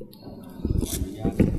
Obrigado.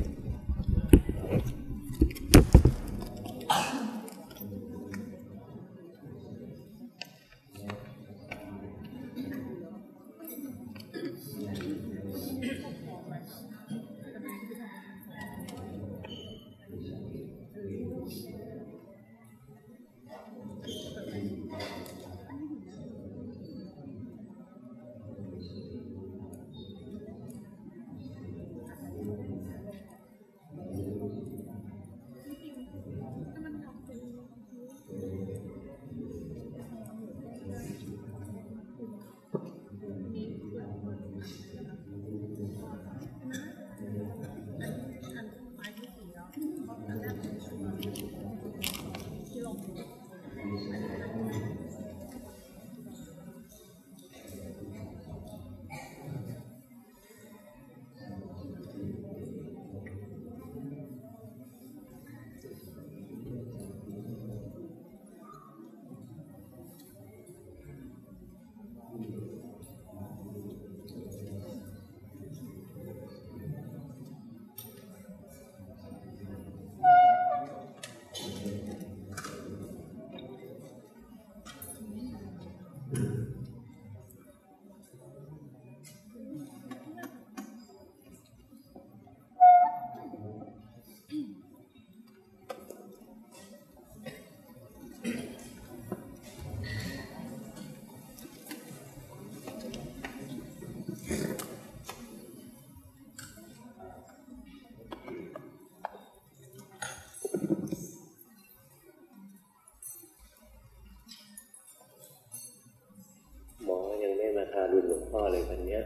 ทารุณหลวงพ่อเลยวันนี้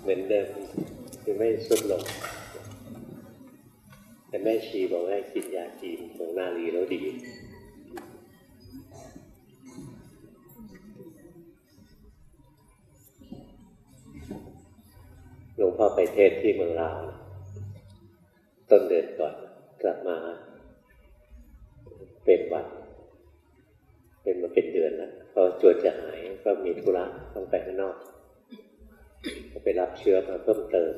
เหมือนเดิมคือไม่สุดลง แต่แม่ชีบอกให้กินยาจีนของนาลีแล้วดีหลวงพ่อไปเทศที่เมืองลาว ธุระต้องไปข้างนอกไปรับเชื้อมาเพิ่มเติม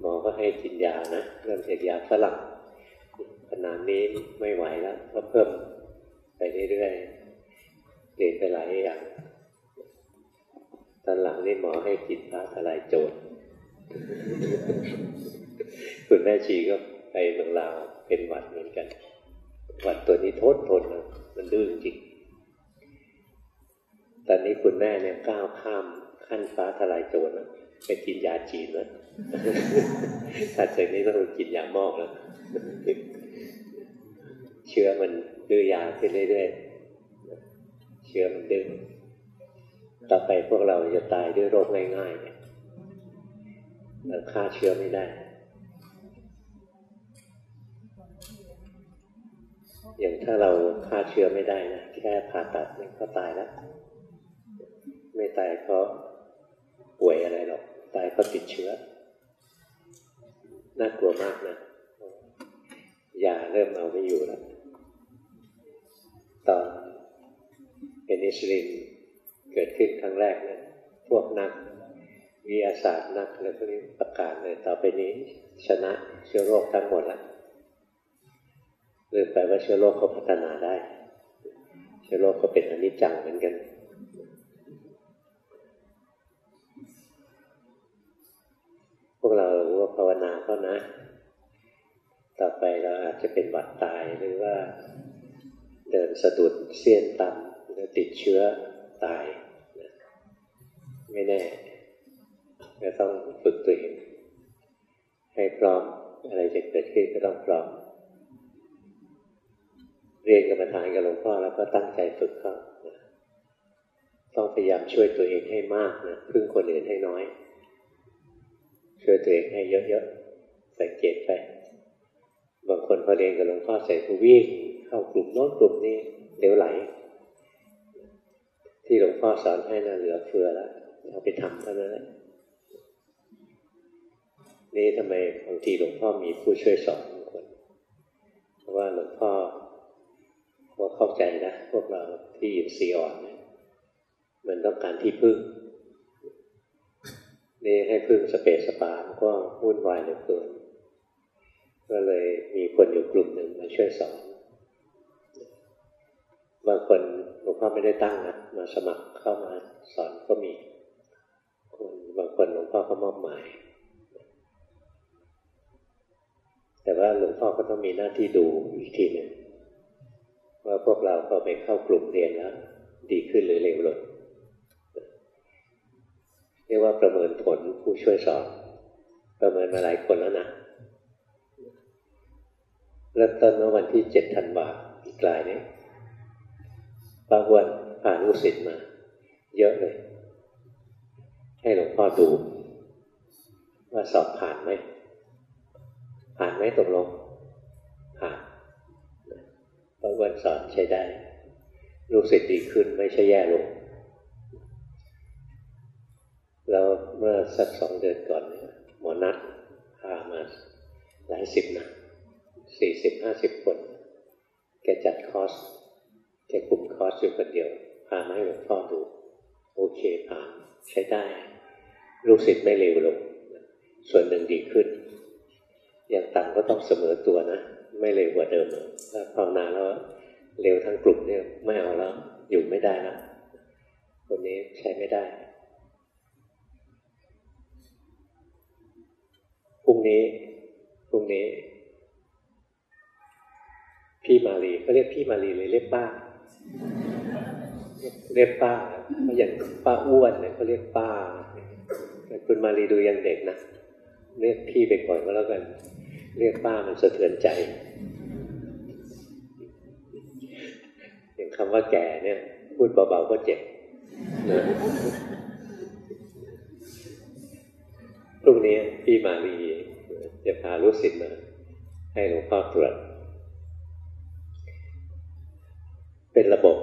หมอก็ให้กินยานะเริ่มจากยาฝรั่งขนาดนี้ไม่ไหวแล้วก็เพิ่มไปเรื่อยๆเปลี่ยนไปหลายอย่างตอนหลังนี่หมอให้กินฟ้าทลายโจรคุณแม่ชีก็ไปเมืองลาวเป็นหวัดเหมือนกัน หวัดตัวนี้โทษทนนะมันดื้อจริง ตอนนี้คุณแม่เนี่ยก้าวข้ามขั้นฟ้าทลายโจรไปกินยาจีนแล้วถัดจากนี้ต้องกินยามอกแล้ว เชื้อมันดื้อยาขึ้นเรื่อยๆ เชื้อมันดื้อต่อไปพวกเราจะตายด้วยโรคง่ายๆเนี่ยเราฆ่าเชื้อไม่ได้ อย่างถ้าเราฆ่าเชื้อไม่ได้นะแค่ผ่าตัดมันก็ตายแล้ว ไม่ตายเพราะป่วยอะไรหรอก ตายเพราะติดเชื้อ น่ากลัวมากนะยาเริ่มเอาไม่อยู่แล้วตอนเอนิสลินเกิดขึ้นครั้งแรกเนะี่ยพวกนักวิทยาศาสตร์นักอะไรพวกนี้ประกาศเลยต่อไปนี้ ชนะเชื้อโรคทั้งหมดแล้วลืมไปว่าเชื้อโรคเขาพัฒนาได้ เชื้อโรคก็เป็นอนิจจังเหมือนกัน วกเราว่าภาวนาเขานะ ต่อไปเราอาจจะเป็นบัดตายหรือว่า เดินสะดุดเสี้ยนต่ำหรือติดเชื้อตาย ไม่แน่ก็ต้องฝึกตัวเองให้พร้อมอะไรจะเกิดขึ้นก็ต้องพร้อม เรียนกรรมฐานกับหลวงพ่อแล้วก็ตั้งใจฝึกเขาต้องพยายามช่วยตัวเองให้มากนะพึ่งคนอื่นให้น้อย ช่วยตัวเองให้เยอะๆสังเกตไป บางคนพอเรียนกับหลวงพ่อใส่ผู้วิ่งเข้ากลุ่มโน้นกลุ่มนี้เดี๋ยวไหล ที่หลวงพ่อสอนให้น่าเหลือเฟือแล้วเอาไปทำเท่านั้นแหละนี่ทำไมบางทีหลวงพ่อมีผู้ช่วยสอนบางคน เพราะว่าหลวงพ่อว่าเข้าใจนะพวกเราที่ยินซีอ่อนเนี่ยมันต้องการที่พึ่ง นี่ให้พึ่งสเปซสปามก็วุ่นวายเหลือเกินก็เลยมีคนอยู่กลุ่มหนึ่งมาช่วยสอนบางคนหลวงพ่อไม่ได้ตั้งนะมาสมัครเข้ามาสอนก็มีคนบางคนหลวงพ่อก็มอบหมาย แต่ว่าหลวงพ่อก็ต้องมีหน้าที่ดูอีกทีหนึ่งว่าพวกเราพอไปเข้ากลุ่มเรียนแล้ว ดีขึ้นหรือเลวลง เรียกว่าประเมินผลผู้ช่วยสอนประเมินมาหลายคนแล้วนะเริ่มต้นเมื่อวันที่เจ็ดธันวาอีกลายนี้ป้าวันผ่านลูกศิษย์มา เยอะเลย ให้หลวงพ่อดู ว่าสอบผ่านไหมผ่านไหมตกลงผ่านป้าวันสอนใช้ได้ลูกศิษย์ดีขึ้นไม่ใช่แย่ลง แล้วเมื่อสักสองเดือนก่อนหมอนัดพามาหลายสิบนะสี่สิบห้าสิบคน แกจัดคอร์สแกกลุ่มคอร์สอยู่คนเดียวพามาให้หลวงพ่อดู โอเคผ่านใช้ได้ ลูกศิษย์ไม่เลวลง ส่วนหนึ่งดีขึ้น อย่างต่ำก็ต้องเสมอตัวนะ ไม่เลวกว่าเดิมถ้าภาวนาแล้วเร็วทั้งกลุ่มเนี่ยไม่เอาแล้ว อยู่ไม่ได้แล้วคนนี้ใช้ไม่ได้ รุ่งนี้พรุ่งนี้ พี่มาลีเขาเรียกพี่มาลีเลยเรียกป้า เรียกป้าเขาอย่างป้าอ้วนเนี่ยเขาเรียกป้าแต่คุณมาลีดูยังเด็กนะเรียกพี่ไปก่อนก็แล้วกัน เรียกป้ามันสะเทือนใจอย่างคำว่าแก่เนี่ย พูดเบาๆก็เจ็บพรุ่งนี้พี่มาลี จะพาลูกศิษย์มา ให้หลวงพ่อตรวจ เป็นระบบ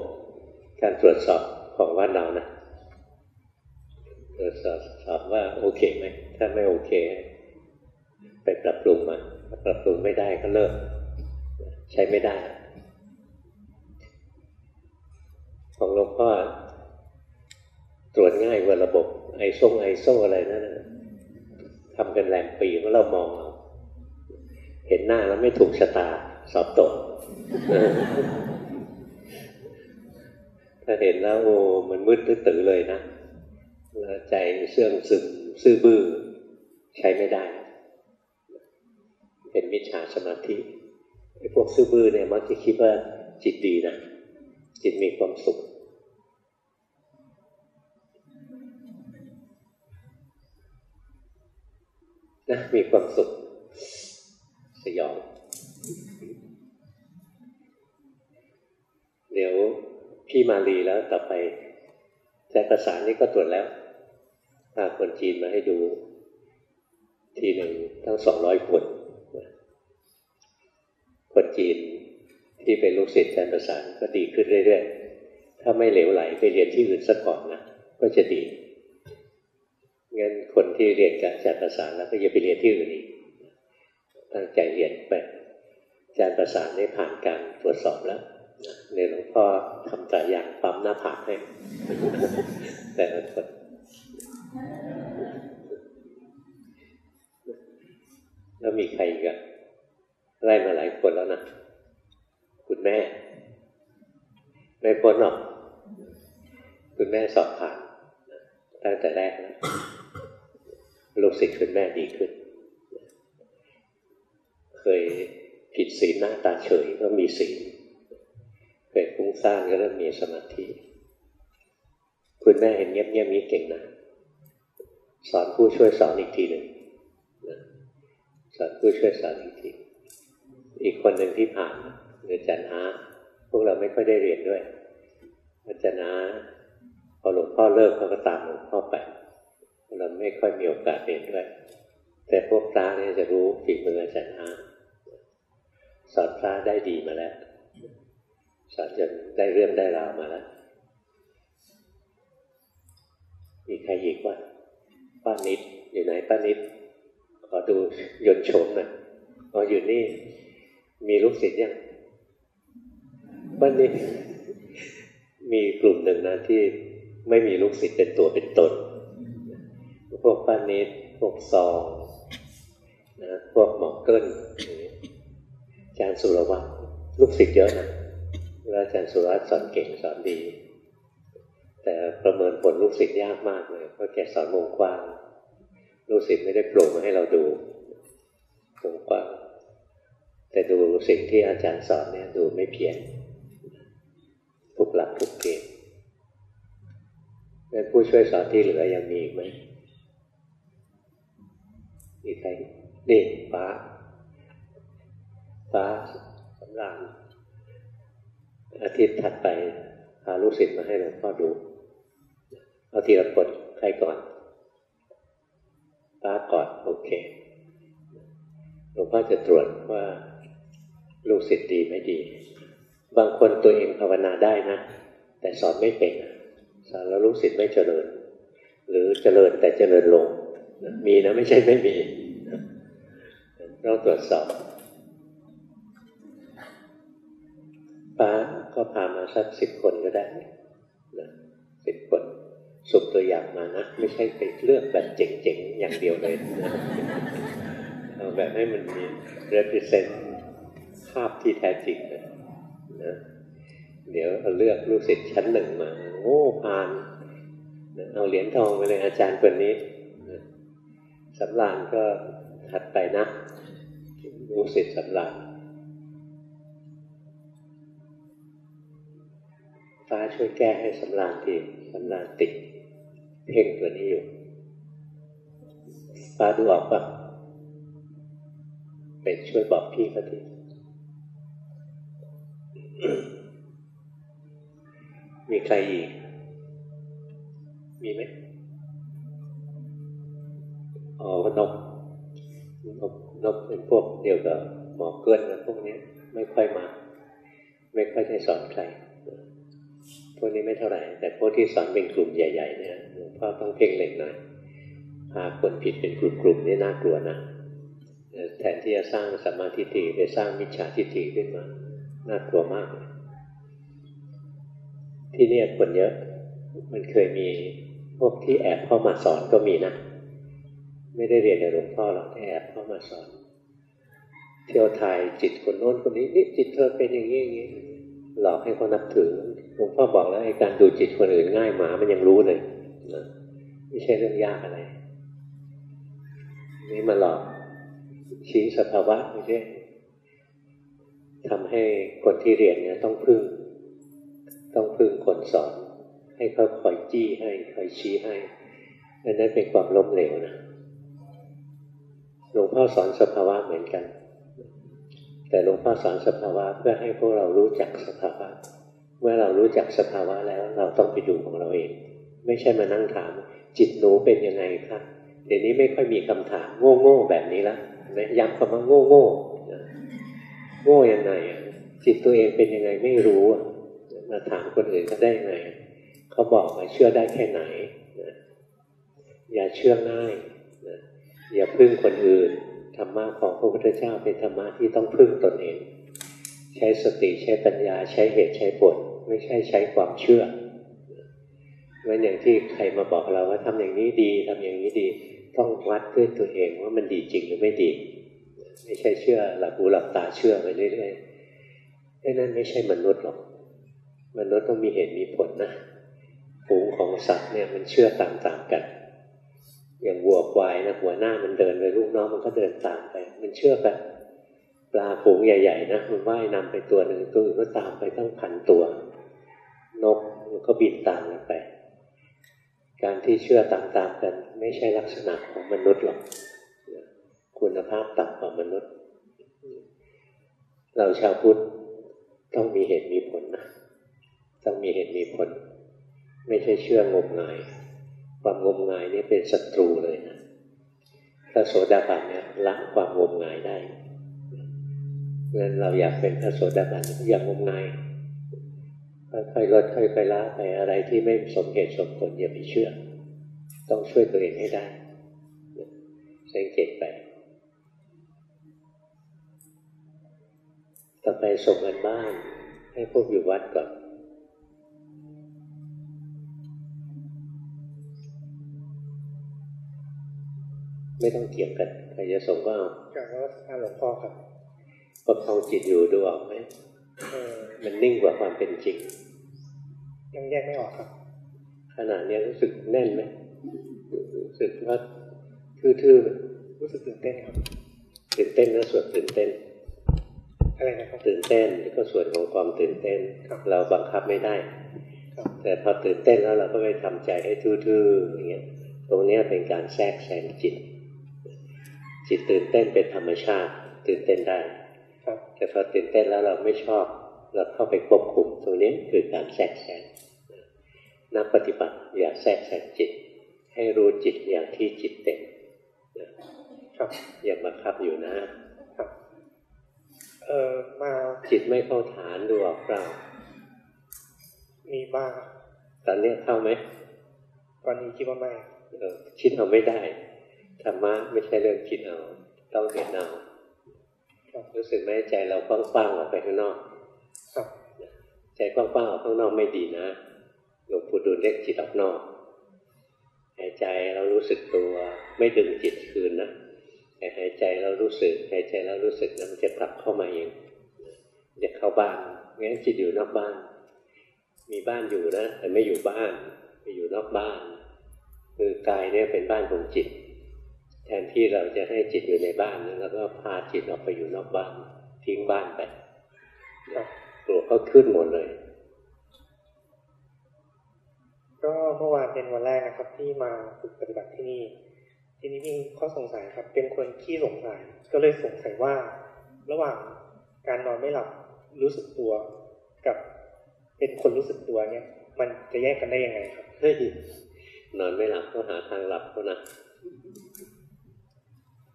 การตรวจสอบของวัดเรานะตรวจสอบสอบว่าโอเคไหมถ้าไม่โอเค ไปปรับปรุงมาปรับปรุงไม่ได้ก็เลิก ใช้ไม่ได้ ของหลวงพ่อตรวจง่ายกว่าระบบไอซ่งไอโซอะไรนั่นทำกันแรงปีเมื่อเรามอง เห็นหน้าแล้วไม่ถูกชะตาสอบตกถ้าเห็นแล้วโอ้มันมืดตื้อเลยนะแล้วใจเสื่องซึมซื่อบื้อใช้ไม่ได้ เป็นมิจฉาสมาธิไอ้พวกซื่อบื้อเนี่ยมักจะคิดว่าจิตดีนะจิตมีความสุขนะมีความสุข สยอง เดี๋ยวพี่มาลีแล้วต่อไปแต่ภาษานี้ก็ตรวจแล้วพาคนจีนมาให้ดู ทีหนึ่งทั้งสองร้อยคน คนจีนที่เป็นลูกศิษย์อาจารย์ประสานก็ดีขึ้นเรื่อยๆ ถ้าไม่เหลวไหลไปเรียนที่อื่นสักก่อนนะก็จะดีงั้นคนที่เรียนกับอาจารย์ประสานแล้วก็อย่าไปเรียนที่อื่นอีก ตั้งใจเรียนไปอาจารย์ประสานได้ผ่านการตรวจสอบแล้วในหลวงพ่อทำแต่อย่างปั๊มหน้าผากให้แต่ละคนแล้วมีใครอีกอะไล่มาหลายคนแล้วนะคุณแม่ ไม่พ้นหรอกคุณแม่สอบผ่านตั้งแต่แรกนะลูกศิษย์คุณแม่ดีขึ้น เคยผิดศีลหน้าตาเฉยก็มีศีลเคยฟุ้งซ่านก็เริ่มมีสมาธิคุณแม่เห็นเงียบๆนี้เก่งนะสอนผู้ช่วยสอนอีกทีหนึ่งสอนผู้ช่วยสอนอีกทีอีกคนหนึ่งที่ผ่านอาจารย์อาพวกเราไม่ค่อยได้เรียนด้วยอาจารย์อาพอหลวงพ่อเลิกเขาก็ตามหลวงพ่อไปเราไม่ค่อยมีโอกาสเรียนด้วย แต่พวกพระเนี่ยจะรู้ฝีมืออาจารย์อา สอนพระได้ดีมาแล้วสอนจนได้เรื่องได้ราวมาแล้วมีใครอีกว่าป้านิดอยู่ไหนป้านิดขอดูยนชมหน่อยอ๋ออยู่นี่ มีลูกศิษย์ยังป้านี้มีกลุ่มหนึ่งนะที่ไม่มีลูกศิษย์เป็นตัวเป็นตน พวกป้านิดพวกซองนะพวกหมอกเกิล อาจารย์สุรวัตรลูกศิษย์เยอะนะแล้วอาจารย์สุรวัตรสอนเก่งสอนดี แต่ประเมินผลลูกศิษย์ยากมากเลยเพราะแกสอนวงกว้างลูกศิษย์ไม่ได้โปร่งมาให้เราดูวงกว้างแต่ดูสิ่งที่อาจารย์สอนเนี่ยดูไม่เพียงทุกหลักทุกเกณฑ์แล้วผู้ช่วยสอนที่เหลือยังมีอีกไหมอีกใครนี่ฟ้า ฟ้าสำราญอาทิตย์ถัดไปพาลูกศิษย์มาให้หลวงพ่อดู เอาทีละคนใครก่อนฟ้าก่อนโอเคหลวงพ่อจะตรวจว่าลูกศิษย์ดีไม่ดี บางคนตัวเองภาวนาได้นะ แต่สอนไม่เป็นสอนแล้วลูกศิษย์ไม่เจริญ หรือเจริญแต่เจริญลง มีนะไม่ใช่ไม่มีเราตรวจสอบ ป้าก็พามาสักสิบคนก็ได้นะสิบคนสุบตัวอย่างมานะ ไม่ใช่ไปเลือกแบบเจ๋งๆ อย่างเดียวเลยนะเอาแบบให้มันมี represent ภาพที่แท้จริงนะนะเดี๋ยวเอาเลือกลูกศิษย์ชั้นหนึ่งมาโอ้ผ่านนะเอาเหรียญทองไปเลยอาจารย์คนนี้นะสำรานก็ถัดไปนะลูกศิษย์สำราน ฟ้าช่วยแก้ให้สำรานทีสำรานติดเพ่งตัวนี้อยู่ ฟ้าดูออกปะไปช่วยบอกพี่เขาทีมีใครอีก มีไหมอ๋อนกนกนกเป็นพวกเดียวกับหมอเกินนะพวกนี้ไม่ค่อยมา ไม่ค่อยได้สอนใคร พวกนี้ไม่เท่าไหร่ แต่พวกที่สอนเป็นกลุ่มใหญ่ ๆ เนี่ยหลวงพ่อต้องเพ่งเล็กหน่อยพาคนผิดเป็นกลุ่มๆนี่น่ากลัวนะแทนที่จะสร้างสมาธิฏฐิไปสร้างมิจฉาทิฏฐิขึ้นมา น่ากลัวมากเลยที่นี่คนเยอะ มันเคยมีพวกที่แอบเข้ามาสอนก็มีนะ ไม่ได้เรียนในหลวงพ่อหรอกแต่แอบเข้ามาสอน เที่ยวทายจิตคนโน้นคนนี้นี่จิตเธอเป็นอย่างนี้อย่างนี้ หลอกให้เขานับถือ หลวงพ่อบอกแล้วไอ้การดูจิตคนอื่นง่ายหมามันยังรู้เลยนะไม่ใช่เรื่องยากอะไร นี่มาหลอกชี้สภาวะไม่ใช่ทำให้คนที่เรียนเนี่ยต้องพึ่ง ต้องพึ่งคนสอน ให้เขาคอยจี้ให้คอยชี้ให้อันนั้นเป็นความล้มเหลวนะหลวงพ่อสอนสภาวะเหมือนกัน แต่หลวงพ่อสอนสภาวะเพื่อให้พวกเรารู้จักสภาวะ เมื่อเรารู้จักสภาวะแล้วเราต้องไปดูของเราเอง ไม่ใช่มานั่งถาม จิตหนูเป็นยังไงคะเดี๋ยวนี้ไม่ค่อยมีคำถามโง่ๆแบบนี้ละย้ำคำว่าโง่โง่โง่ยังไงจิตตัวเองเป็นยังไงไม่รู้มาถามคนอื่นเขาได้ไงเขาบอกมาเชื่อได้แค่ไหนอย่าเชื่อง่ายอย่าพึ่งคนอื่นธรรมะของพระพุทธเจ้าเป็นธรรมะที่ต้องพึ่งตนเอง ใช้สติใช้ปัญญาใช้เหตุใช้ผลไม่ใช่ใช้ความเชื่อเหมือนอย่างที่ใครมาบอกเราว่าทำอย่างนี้ดีทำอย่างนี้ดี ต้องวัดด้วยตัวเองว่ามันดีจริงหรือไม่ดี ไม่ใช่เชื่อหลับหูหลับตาเชื่อไปเรื่อยๆนั่นไม่ใช่มนุษย์หรอกมนุษย์ต้องมีเหตุมีผลนะฝูงของสัตว์เนี่ยมันเชื่อตามๆกัน อย่างวัวควายนะหัวหน้ามันเดินไปลูกน้องมันก็เดินตามไป มันเชื่อกัน ปลาฝูงใหญ่ ๆ นะมันว่ายนำไปตัวหนึ่งตัวอื่นก็ตามไปตั้งพันตัว นกมันก็บินตามกันไป การที่เชื่อตามๆกัน ไม่ใช่ลักษณะของมนุษย์หรอกคุณภาพต่ำกว่ามนุษย์ เราชาวพุทธต้องมีเหตุมีผลนะต้องมีเหตุมีผล ไม่ใช่เชื่องมงาย ความงมงายนี่เป็นศัตรูเลยนะพระโสดาบันเนี่ยละความงมงายได้ ราะฉะนั้นเราอยากเป็นพระโสดาบันอย่างงมงายค่อยๆลดค่อยๆละไปอะไรที่ไม่สมเหตุสมผลอย่าไปเชื่อ ต้องช่วยตัวเองให้ได้สังเกตไป ต่อไปส่งกันบ้าน ให้พวกอยู่วัดก่อนไม่ต้องเกี่ยงกันใครจะส่งก็เอากราบว่าหลวงพ่อครับ ประคองจิตอยู่ดูออกไหมมันนิ่งกว่าความเป็นจริง ยังแยกไม่ออกครับ ขณะนี้รู้สึกแน่นไหมรู้สึกว่าทื่อๆรู้สึกตื่นเต้นครับตื่นเต้นนะส่วนตื่นเต้นอะไรนะครับตื่นเต้นก็ส่วนของความตื่นเต้นเราบังคับไม่ได้แต่พอตื่นเต้นแล้วเราก็ไปทำใจให้ทื่อๆอย่างเงี้ยตรงนี้เป็นการแทรกแซงจิต จิตตื่นเต้นเป็นธรรมชาติ ตื่นเต้นได้ แต่พอตื่นเต้นแล้วเราไม่ชอบ เราเข้าไปควบคุมตรงนี้คือการแทรกแซงนักปฏิบัติอย่าแทรกแซงจิต ให้รู้จิตอย่างที่จิตเป็นครับอย่ามาคับอยู่นะครับเออมาจิตไม่เข้าฐานดูออกเปล่ามีบ้างตอนนี้เข้าไหมตอนนี้คิดว่าไม่เออคิดเอาไม่ได้ธรรมะไม่ใช่เรื่องคิดเอาต้องเห็นเอา รู้สึกไหมใจเรากว้างๆออกไปข้างนอกใจกว้างๆออกข้างนอกไม่ดีนะหลวงปู่ดูลเรียกจิตออกนอกหายใจเรารู้สึกตัวไม่ดึงจิตคืนนะแต่หายใจเรารู้สึกหายใจเรารู้สึกนะมันจะกลับเข้ามาเองจะเข้าบ้านงั้นจิตอยู่นอกบ้าน มีบ้านอยู่นะแต่ไม่อยู่บ้านไปอยู่นอกบ้าน คือกายเนี่ยเป็นบ้านของจิต แทนที่เราจะให้จิตอยู่ในบ้านแล้วก็พาจิตออกไปอยู่นอกบ้าน ทิ้งบ้านไปกลัวก็ขึ้นหมดเลย ก็เมื่อวานเป็นวันแรกนะครับ ที่มาฝึกปฏิบัติที่นี่ ทีนี้มีข้อสงสัยครับ เป็นคนขี้สงสัย ก็เลยสงสัยว่า ระหว่างการนอนไม่หลับรู้สึกตัวกับเป็นคนรู้สึกตัวเนี่ย มันจะแยกกันได้ยังไงครับเฮ้ยนอนไม่หลับก็หาทางหลับก็นะ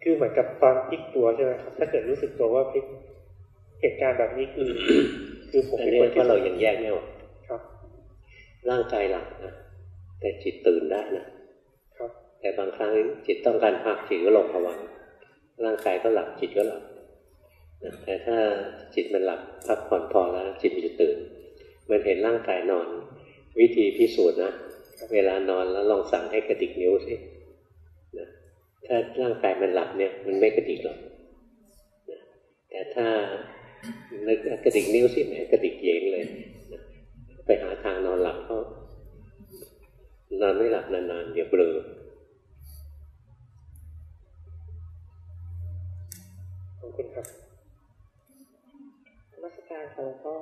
คือเหมือนกับตอนพลิกตัวใช่ไหมครับ ถ้าเกิดรู้สึกตัวว่าพลิกเหตุการณ์แบบนี้คือ คือผมเป็นคนที่เรายังแยกไม่ออกครับ ร่างกายหลับนะแต่จิตตื่นได้นะครับ แต่บางครั้งจิตต้องการพักจิตก็ลงผวังร่างกายก็หลับจิตก็หลับแต่ถ้าจิตมันหลับพักผ่อนพอแล้วจิตมันจะตื่นมันเห็นร่างกายนอน วิธีพิสูจน์นะเวลานอนแล้วลองสั่งให้กระดิกนิ้วสิ ถ้าร่างกายมันหลับเนี่ย มันไม่กระดิกหรอกแต่ถ้านึกกระดิกนิ้วสิแหมกระดิกเยงเลย ไปหาทางนอนหลับเขานอนไม่หลับนานๆเดี๋ยวเบลอขอบคุณครับมาสการของพ่อ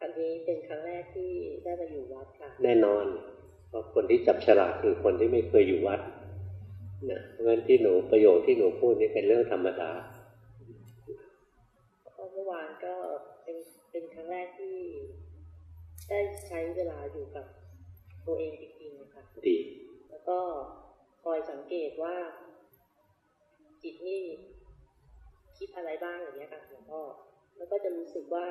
อันนี้เป็นครั้งแรกที่ได้มาอยู่วัดค่ะ แน่นอนเพ ราะคนที่จับฉลากคือคนที่ไม่เคยอยู่วัดนะเพราะฉะนั้นที่หนูประโยชน์ที่หนูพูดนี่เป็นเรื่องธรรมดาเมื่อวานก็เป็นเป็นครั้งแรกที่ได้ใช้เวลาอยู่กับตัวเองจริงๆนะคะดี แล้วก็คอยสังเกตว่า จิตนี่คิดอะไรบ้างอย่างเงี้ยค่ะหลวงพ่อแล้วก็จะรู้สึกว่า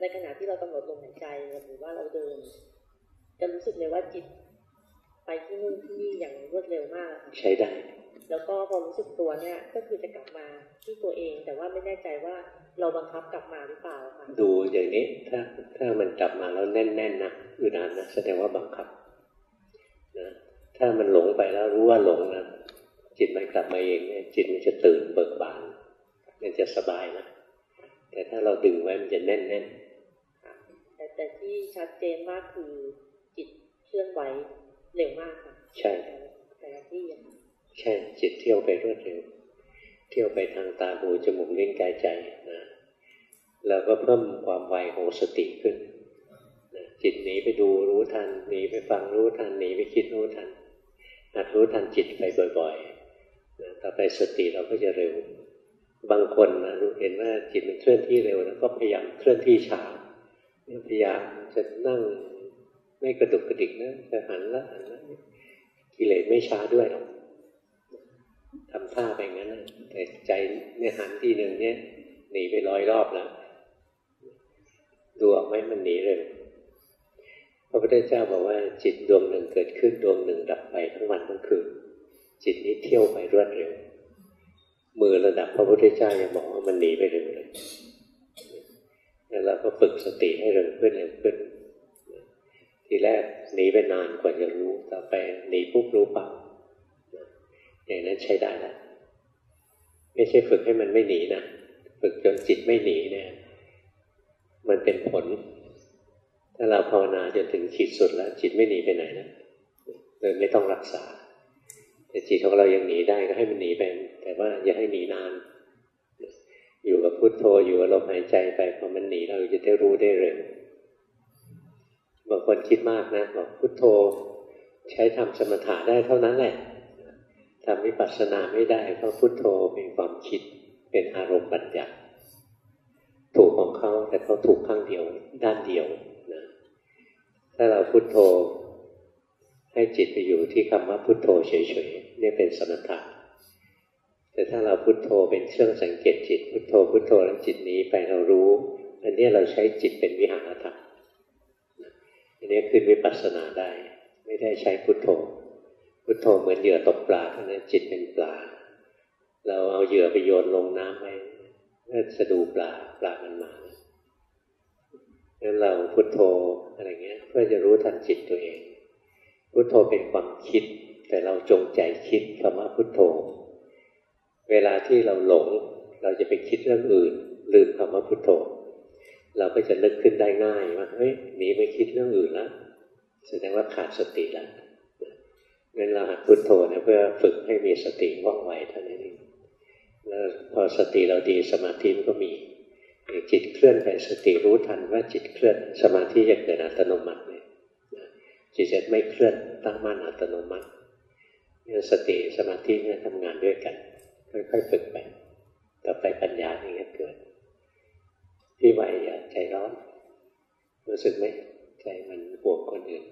ในขณะที่เรากำหนดลมหายใจหรือว่าเราเดิน จะรู้สึกเลยว่าจิต ไปที่นู่นที่นี่อย่างรวดเร็วมาก ใช้ได้ แล้วก็พอรู้สึกตัวเนี่ย ก็คือจะกลับมาที่ตัวเอง แต่ว่าไม่แน่ใจว่าเราบังคับกลับมาหรือเปล่าค่ะดูอย่างนี้ถ้าถ้ามันกลับมาแล้วแน่นๆนะอึดอัดนะแสดงว่าบังคับนะถ้ามันหลงไปแล้วรู้ว่าหลงนะจิตมันกลับมาเองเนี่ยจิตมันจะตื่นเบิกบานมันจะสบายนะแต่ถ้าเราดึงไว้มันจะแน่นๆแต่แต่ที่ชัดเจนมากคือ เคลื่อนไหวเร็วมากค่ะ ใช่แต่ละที่ใช่จิตเที่ยวไปรวดเร็ว เที่ยวไปทางตาหูจมูกลิ้นกายใจนะแล้วก็เพิ่มความไวของสติขึ้นนะจิตหนีไปดูรู้ทันหนีไปฟังรู้ทันหนีไปคิดรู้ทันหัดรู้ทันจิตไปบ่อยๆนะต่อไปสติเราก็จะเร็ว บางคนนะรู้เห็นว่าจิตมันเคลื่อนที่เร็วแล้วก็พยายามเคลื่อนที่ช้าพยายามจะนั่ง ไม่กระดุกกระดิกนะจะหันละหันละกิเลสไม่ช้าด้วยหรอกทำท่าไปงั้นนะแต่ใจเนี่ยหันทีหนึ่งเนี่ยหนีไปร้อยรอบแล้วดูออกไหมมันหนีเร็วพระพุทธเจ้าบอกว่าจิตดวงหนึ่งเกิดขึ้นดวงหนึ่งดับไปทั้งวันทั้งคืนจิตนี้เที่ยวไปรวดเร็ว มือระดับพระพุทธเจ้ายังบอกว่ามันหนีไปเร็วเลยแล้วเราก็ฝึกสติให้เร็วขึ้นเร็วขึ้น ทีแรกหนีไปนานกว่าจะรู้ต่อไปหนีปุ๊บรู้ปั๊บอย่างนั้นใช้ได้แล้วไม่ใช่ฝึกให้มันไม่หนีนะฝึกจนจิตไม่หนีเนี่ย มันเป็นผล ถ้าเราภาวนาจนถึงขีดสุดแล้ว จิตไม่หนีไปไหนนะโดยไม่ต้องรักษา แต่จิตของเรายังหนีได้ก็ให้มันหนีไปแต่ว่าอย่าให้หนีนาน อยู่กับพุโทโธอยู่กับลมหายใจไปพอมันหนีเราจะได้รู้ได้เร็ว บางคนคิดมากนะบอกพุทโธ ใช้ทำสมถะได้เท่านั้นแหละทำวิปัสสนาไม่ได้เพราะพุทโธเป็นความคิดเป็นอารมณ์บัญญัติถูกของเขาแต่เขาถูกข้างเดียวด้านเดียวนะถ้าเราพุทโธ ให้จิตไปอยู่ที่คำว่าพุทโธเฉยๆนี่เป็นสมถะแต่ถ้าเราพุโทโธเป็นเครื่องสังเกตจิต พุโทโธพุโทโธแล้วจิตนี้ไปเรารู้ อันนี้เราใช้จิตเป็นวิหาร นนี้ขึ้นวิปัสสนาได้ ไม่ได้ใช้พุทโธ พุทโธเหมือนเหยื่อตกปลาเท่านั้นจิตเป็นปลา เราเอาเหยื่อไปโยนลงน้ำไปเพื่อจะดูปลาปลามันมางั้นเราพุทโธอะไรเงี้ย เพื่อจะรู้ทันจิตตัวเอง พุทโธเป็นความคิด แต่เราจงใจคิดคำว่าพุทโธ เวลาที่เราหลง เราจะไปคิดเรื่องอื่น ลืมคำว่าพุทโธ เราก็จะนึกขึ้นได้ง่ายว่าเฮ้ยหนีไปคิดเรื่องอื่นแล้วแสดงว่าขาดสติแล้วงั้นเราหัดพุทโธนะเพื่อฝึกให้มีสติว่องไวเท่านั้นเองแล้วพอสติเราดีสมาธิมันก็มีจิตเคลื่อนไปสติรู้ทันว่าจิตเคลื่อนสมาธิจะเกิดอัตโนมัติเลยจิตจะไม่เคลื่อนตั้งมั่นอัตโนมัติเนี่ยสติสมาธิเนี่ยทำงานด้วยกันค่อยๆฝึกไปต่อไปปัญญาอย่างเงี้ยเกิด ที่ไหวอย่าใจร้อน รู้สึกไหมใจมันห่วงคนอื่น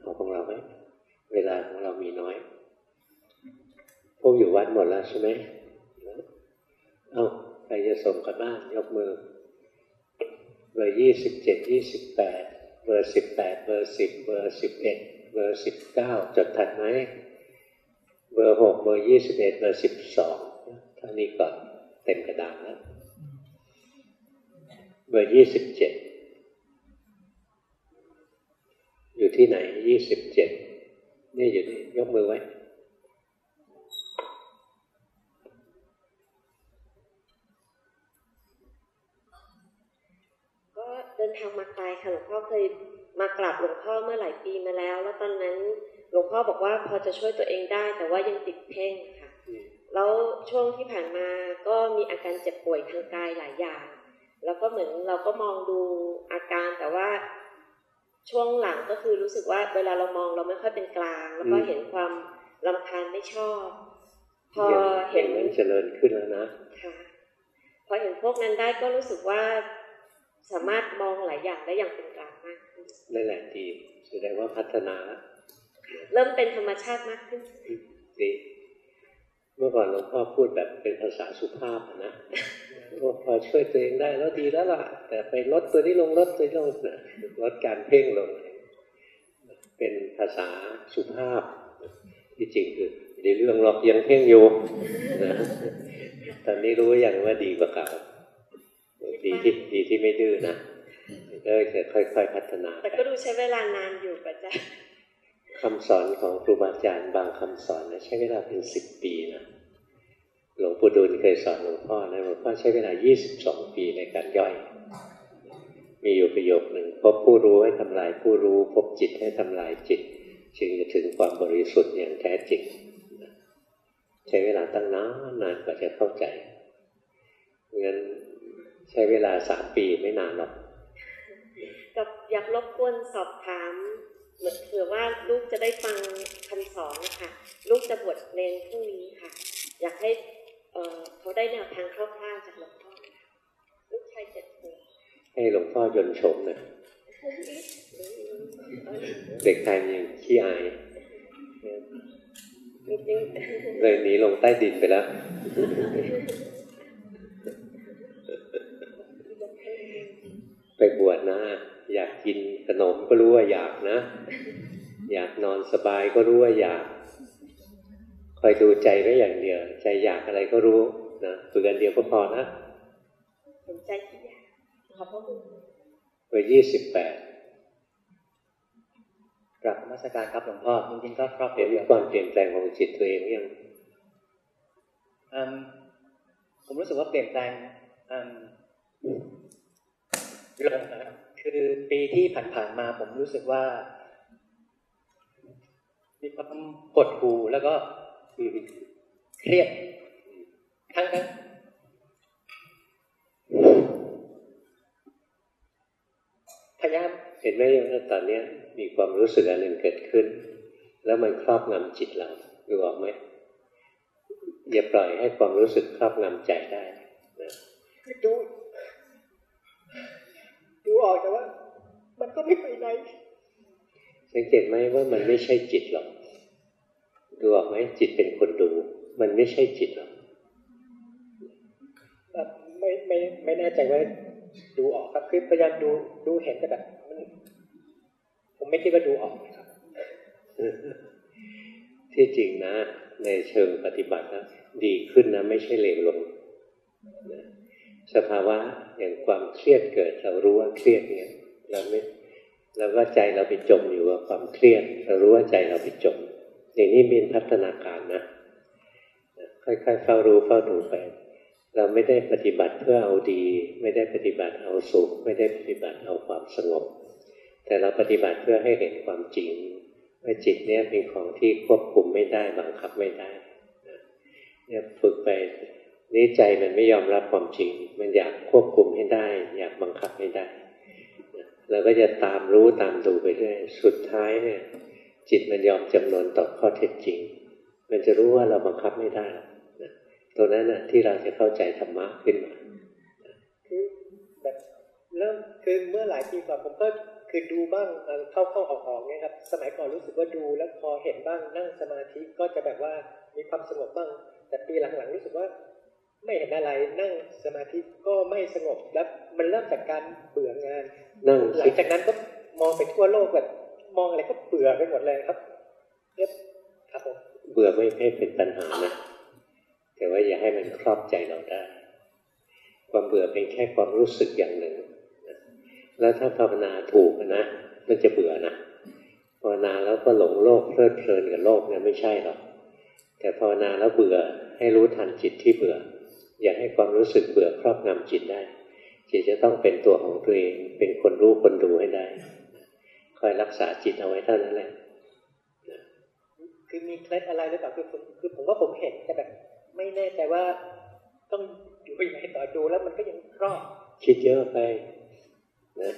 เอาของเราไหมเวลาของเรามีน้อย พวกอยู่วัดหมดแล้วใช่ไหมเอา้าใครจะส่งการบ้านยกมือ เบอร์ยี่สิบเจ็ดยี่สิบแปดเบอร์สิบแปดเบอร์สิบเบอร์สิบเอ็ดเบอร์สิบเก้าจดทันไหมเบอร์หกเบอร์ยี่สิบเอ็ดเบอร์สิบสองเท่านี้ก่อนเต็มกระดานแล้ว เบอร์ยี่สิบเจ็ดอยู่ที่ไหนยี่สิบเจ็ดนี่อยู่นี่ยกมือไว้ก็เดินทางมาไกลค่ะหลวงพ่อเคยมากราบหลวงพ่อเมื่อหลายปีมาแล้ว แล้วตอนนั้นหลวงพ่อบอกว่าพอจะช่วยตัวเองได้ แต่ว่ายังติดเพ่งค่ะ แล้วช่วงที่ผ่านมาก็มีอาการเจ็บป่วยทางกายหลายอย่าง แล้วก็เหมือนเราก็มองดูอาการแต่ว่าช่วงหลังก็คือรู้สึกว่าเวลาเรามองเราไม่ค่อยเป็นกลาง แล้วก็เห็นความลำคาญไม่ชอบ พอเห็นมันเจริญขึ้นแล้วนะค่ะพอเห็นพวกนั้นได้ก็รู้สึกว่าสามารถมองหลายอย่างได้อย่างเป็นกลางมากขึ้นนั่นแหละดีแสดงว่าพัฒนาแล้วเริ่มเป็นธรรมชาติมากขึ้นดีเมื่อก่อนหลวงพ่อพูดแบบเป็นภาษาสุภาพนะว่า พอช่วยตัวเองได้แล้วดีแล้วล่ะ แต่ไปลดตัวนี้ลงลดตัวนี้ลงนะลดการเพ่งลง เป็นภาษาสุภาพที่จริงคือในเรื่องหรอกยังเพ่งอยู่นะตอนนี้รู้อย่างว่าดีกว่าเก่าดีที่ดีที่ไม่ดื้อนะก็จะค่อยๆพัฒนา แต่ก็ดูใช้เวลานานอยู่ปัจจัยคำสอนของครูบาอาจารย์บางคำสอนนะใช้เวลาเป็นสิบปีนะ หลวงปู่ดูลเคยสอนหลวงพ่อนะหลวงพ่อใช้เวลา 22 ปีในการย่อย มีอยู่ประโยคหนึ่งพบผู้รู้ให้ทำลายผู้รู้ พบจิตให้ทำลายจิต จึงจะถึงความบริสุทธิ์อย่างแท้จริง ใช้เวลาตั้งนานนานกว่าจะเข้าใจงั้นใช้เวลาสามปีไม่นานหรอกกับอยากรบกวนสอบถามเผื่อว่าลูกจะได้ฟังคำสอนค่ะ ลูกจะบวชเรียนพรุ่งนี้ค่ะ อยากให้ เขาได้แนวทางคร่าวๆจากหลวงพ่อลูกชายเจ็ดขวบให้หลวงพ่อยนชมนะเด็กไทยยังขี้อายเลยหนีลงใต้ดินไปแล้วไปบวชนะ อยากกินขนมก็รู้ว่าอยากนะ อยากนอนสบายก็รู้ว่าอยาก อยดูใจไว้อย่างเดียว ใจอยากอะไรก็รู้นะฝึกอันเดียวก็พอนะเห็นใจที่อยากขอบพระคุณเบอร์ยี่สิบแปดกราบนมัสการครับหลวงพ่อจริงๆก็ครอบครัเห็วนเดียวความเปลี่ยนแปลงของจิตตัวเองยังอืมผมรู้สึกว่าเปลี่ยนแปลงอืมลงนะครับคือปีที่ผ่านๆมาผมรู้สึกว่า มีความปวดหูแล้วก็ เครียดทั้งทั้งพยายามเห็นไหมว่าตอนเนี้ยมีความรู้สึกอันหนึ่งเกิดขึ้น แล้วมันครอบงำจิตเราดูออกไหมอย่าปล่อยให้ความรู้สึกครอบงำใจได้นะคือดูดูออกแต่ว่า มันก็ไม่ไปไหนสังเกตไหมว่ามันไม่ใช่จิตหรอก ดูออกไหมจิตเป็นคนดู มันไม่ใช่จิตหรอกแบบไม่ไม่ไม่แน่ใจว่าดูออกครับคือพยายามดูดูเห็นแต่แบบมันผมไม่คิดว่าดูออกนะครับ ที่จริงนะ ในเชิงปฏิบัตินะดีขึ้นนะ ไม่ใช่เลวลงนะสภาวะอย่างความเครียดเกิด เรารู้ว่าเครียดเนี่ยเราไม่เราก็ใจเราไปจมอยู่กับความเครียด เรารู้ว่าใจเราไปจม อย่างนี้เป็นพัฒนาการนะค่อยๆเฝ้ารู้เฝ้าดูไปเราไม่ได้ปฏิบัติเพื่อเอาดี ไม่ได้ปฏิบัติเอาสุข ไม่ได้ปฏิบัติเอาความสงบ แต่เราปฏิบัติเพื่อให้เห็นความจริงว่าจิตเนี่ยเป็นของที่ควบคุมไม่ได้บังคับไม่ได้เนี่ยฝึกไปนี่ใจมันไม่ยอมรับความจริง มันอยากควบคุมให้ได้ อยากบังคับให้ได้เราก็จะตามรู้ตามดูไปเรื่อยสุดท้ายเนี่ย จิตมันยอมจำนนต่อข้อเท็จจริง มันจะรู้ว่าเราบังคับไม่ได้นะตัวนั้นนะที่เราจะเข้าใจธรรมะขึ้นมาคือแบบเริ่มคือเมื่อหลายปีก่อนผมก็คือดูบ้างเอ่อเข้าเข้าออกออกเนี่ยครับ สมัยก่อนรู้สึกว่าดูแล้วพอเห็นบ้างนั่งสมาธิก็จะแบบว่ามีความสงบบ้าง แต่ปีหลังๆรู้สึกว่าไม่เห็นอะไรนั่งสมาธิก็ไม่สงบแล้วมันเริ่มจากการเบื่องานนั่งหลัคิงดจากนั้นก็มองไปทั่วโลกแบบ มองอะไรก็เบื่อไปหมดเลยครับเรียครับผมเบื่อไม่ให้เป็นปัญหานะแต่ว่าอย่าให้มันครอบใจเราได้ ความเบื่อเป็นแค่ความรู้สึกอย่างหนึ่ง แล้วถ้าภาวนาถูกนะมันจะเบื่อนะภาวนาแล้วก็หลงโลกเพลิดเพลินกับโลกเนี่ยไม่ใช่หรอกแต่ภาวนาแล้วเบื่อให้รู้ทันจิตที่เบื่อ อย่าให้ความรู้สึกเบื่อครอบงำจิตได้จิตจะต้องเป็นตัวของตัวเอง เป็นคนรู้คนดูให้ได้ คอยรักษาจิตเอาไว้เท่านั้นแหละคือมีเคล็ดอะไรหรือเปล่าคือผมคือผมว่าผมเห็นแต่แบบ ไม่แน่ใจว่าต้องอยู่ยังไงต่อดูแล้วมันก็ยังรอบคิดเยอะไปนะ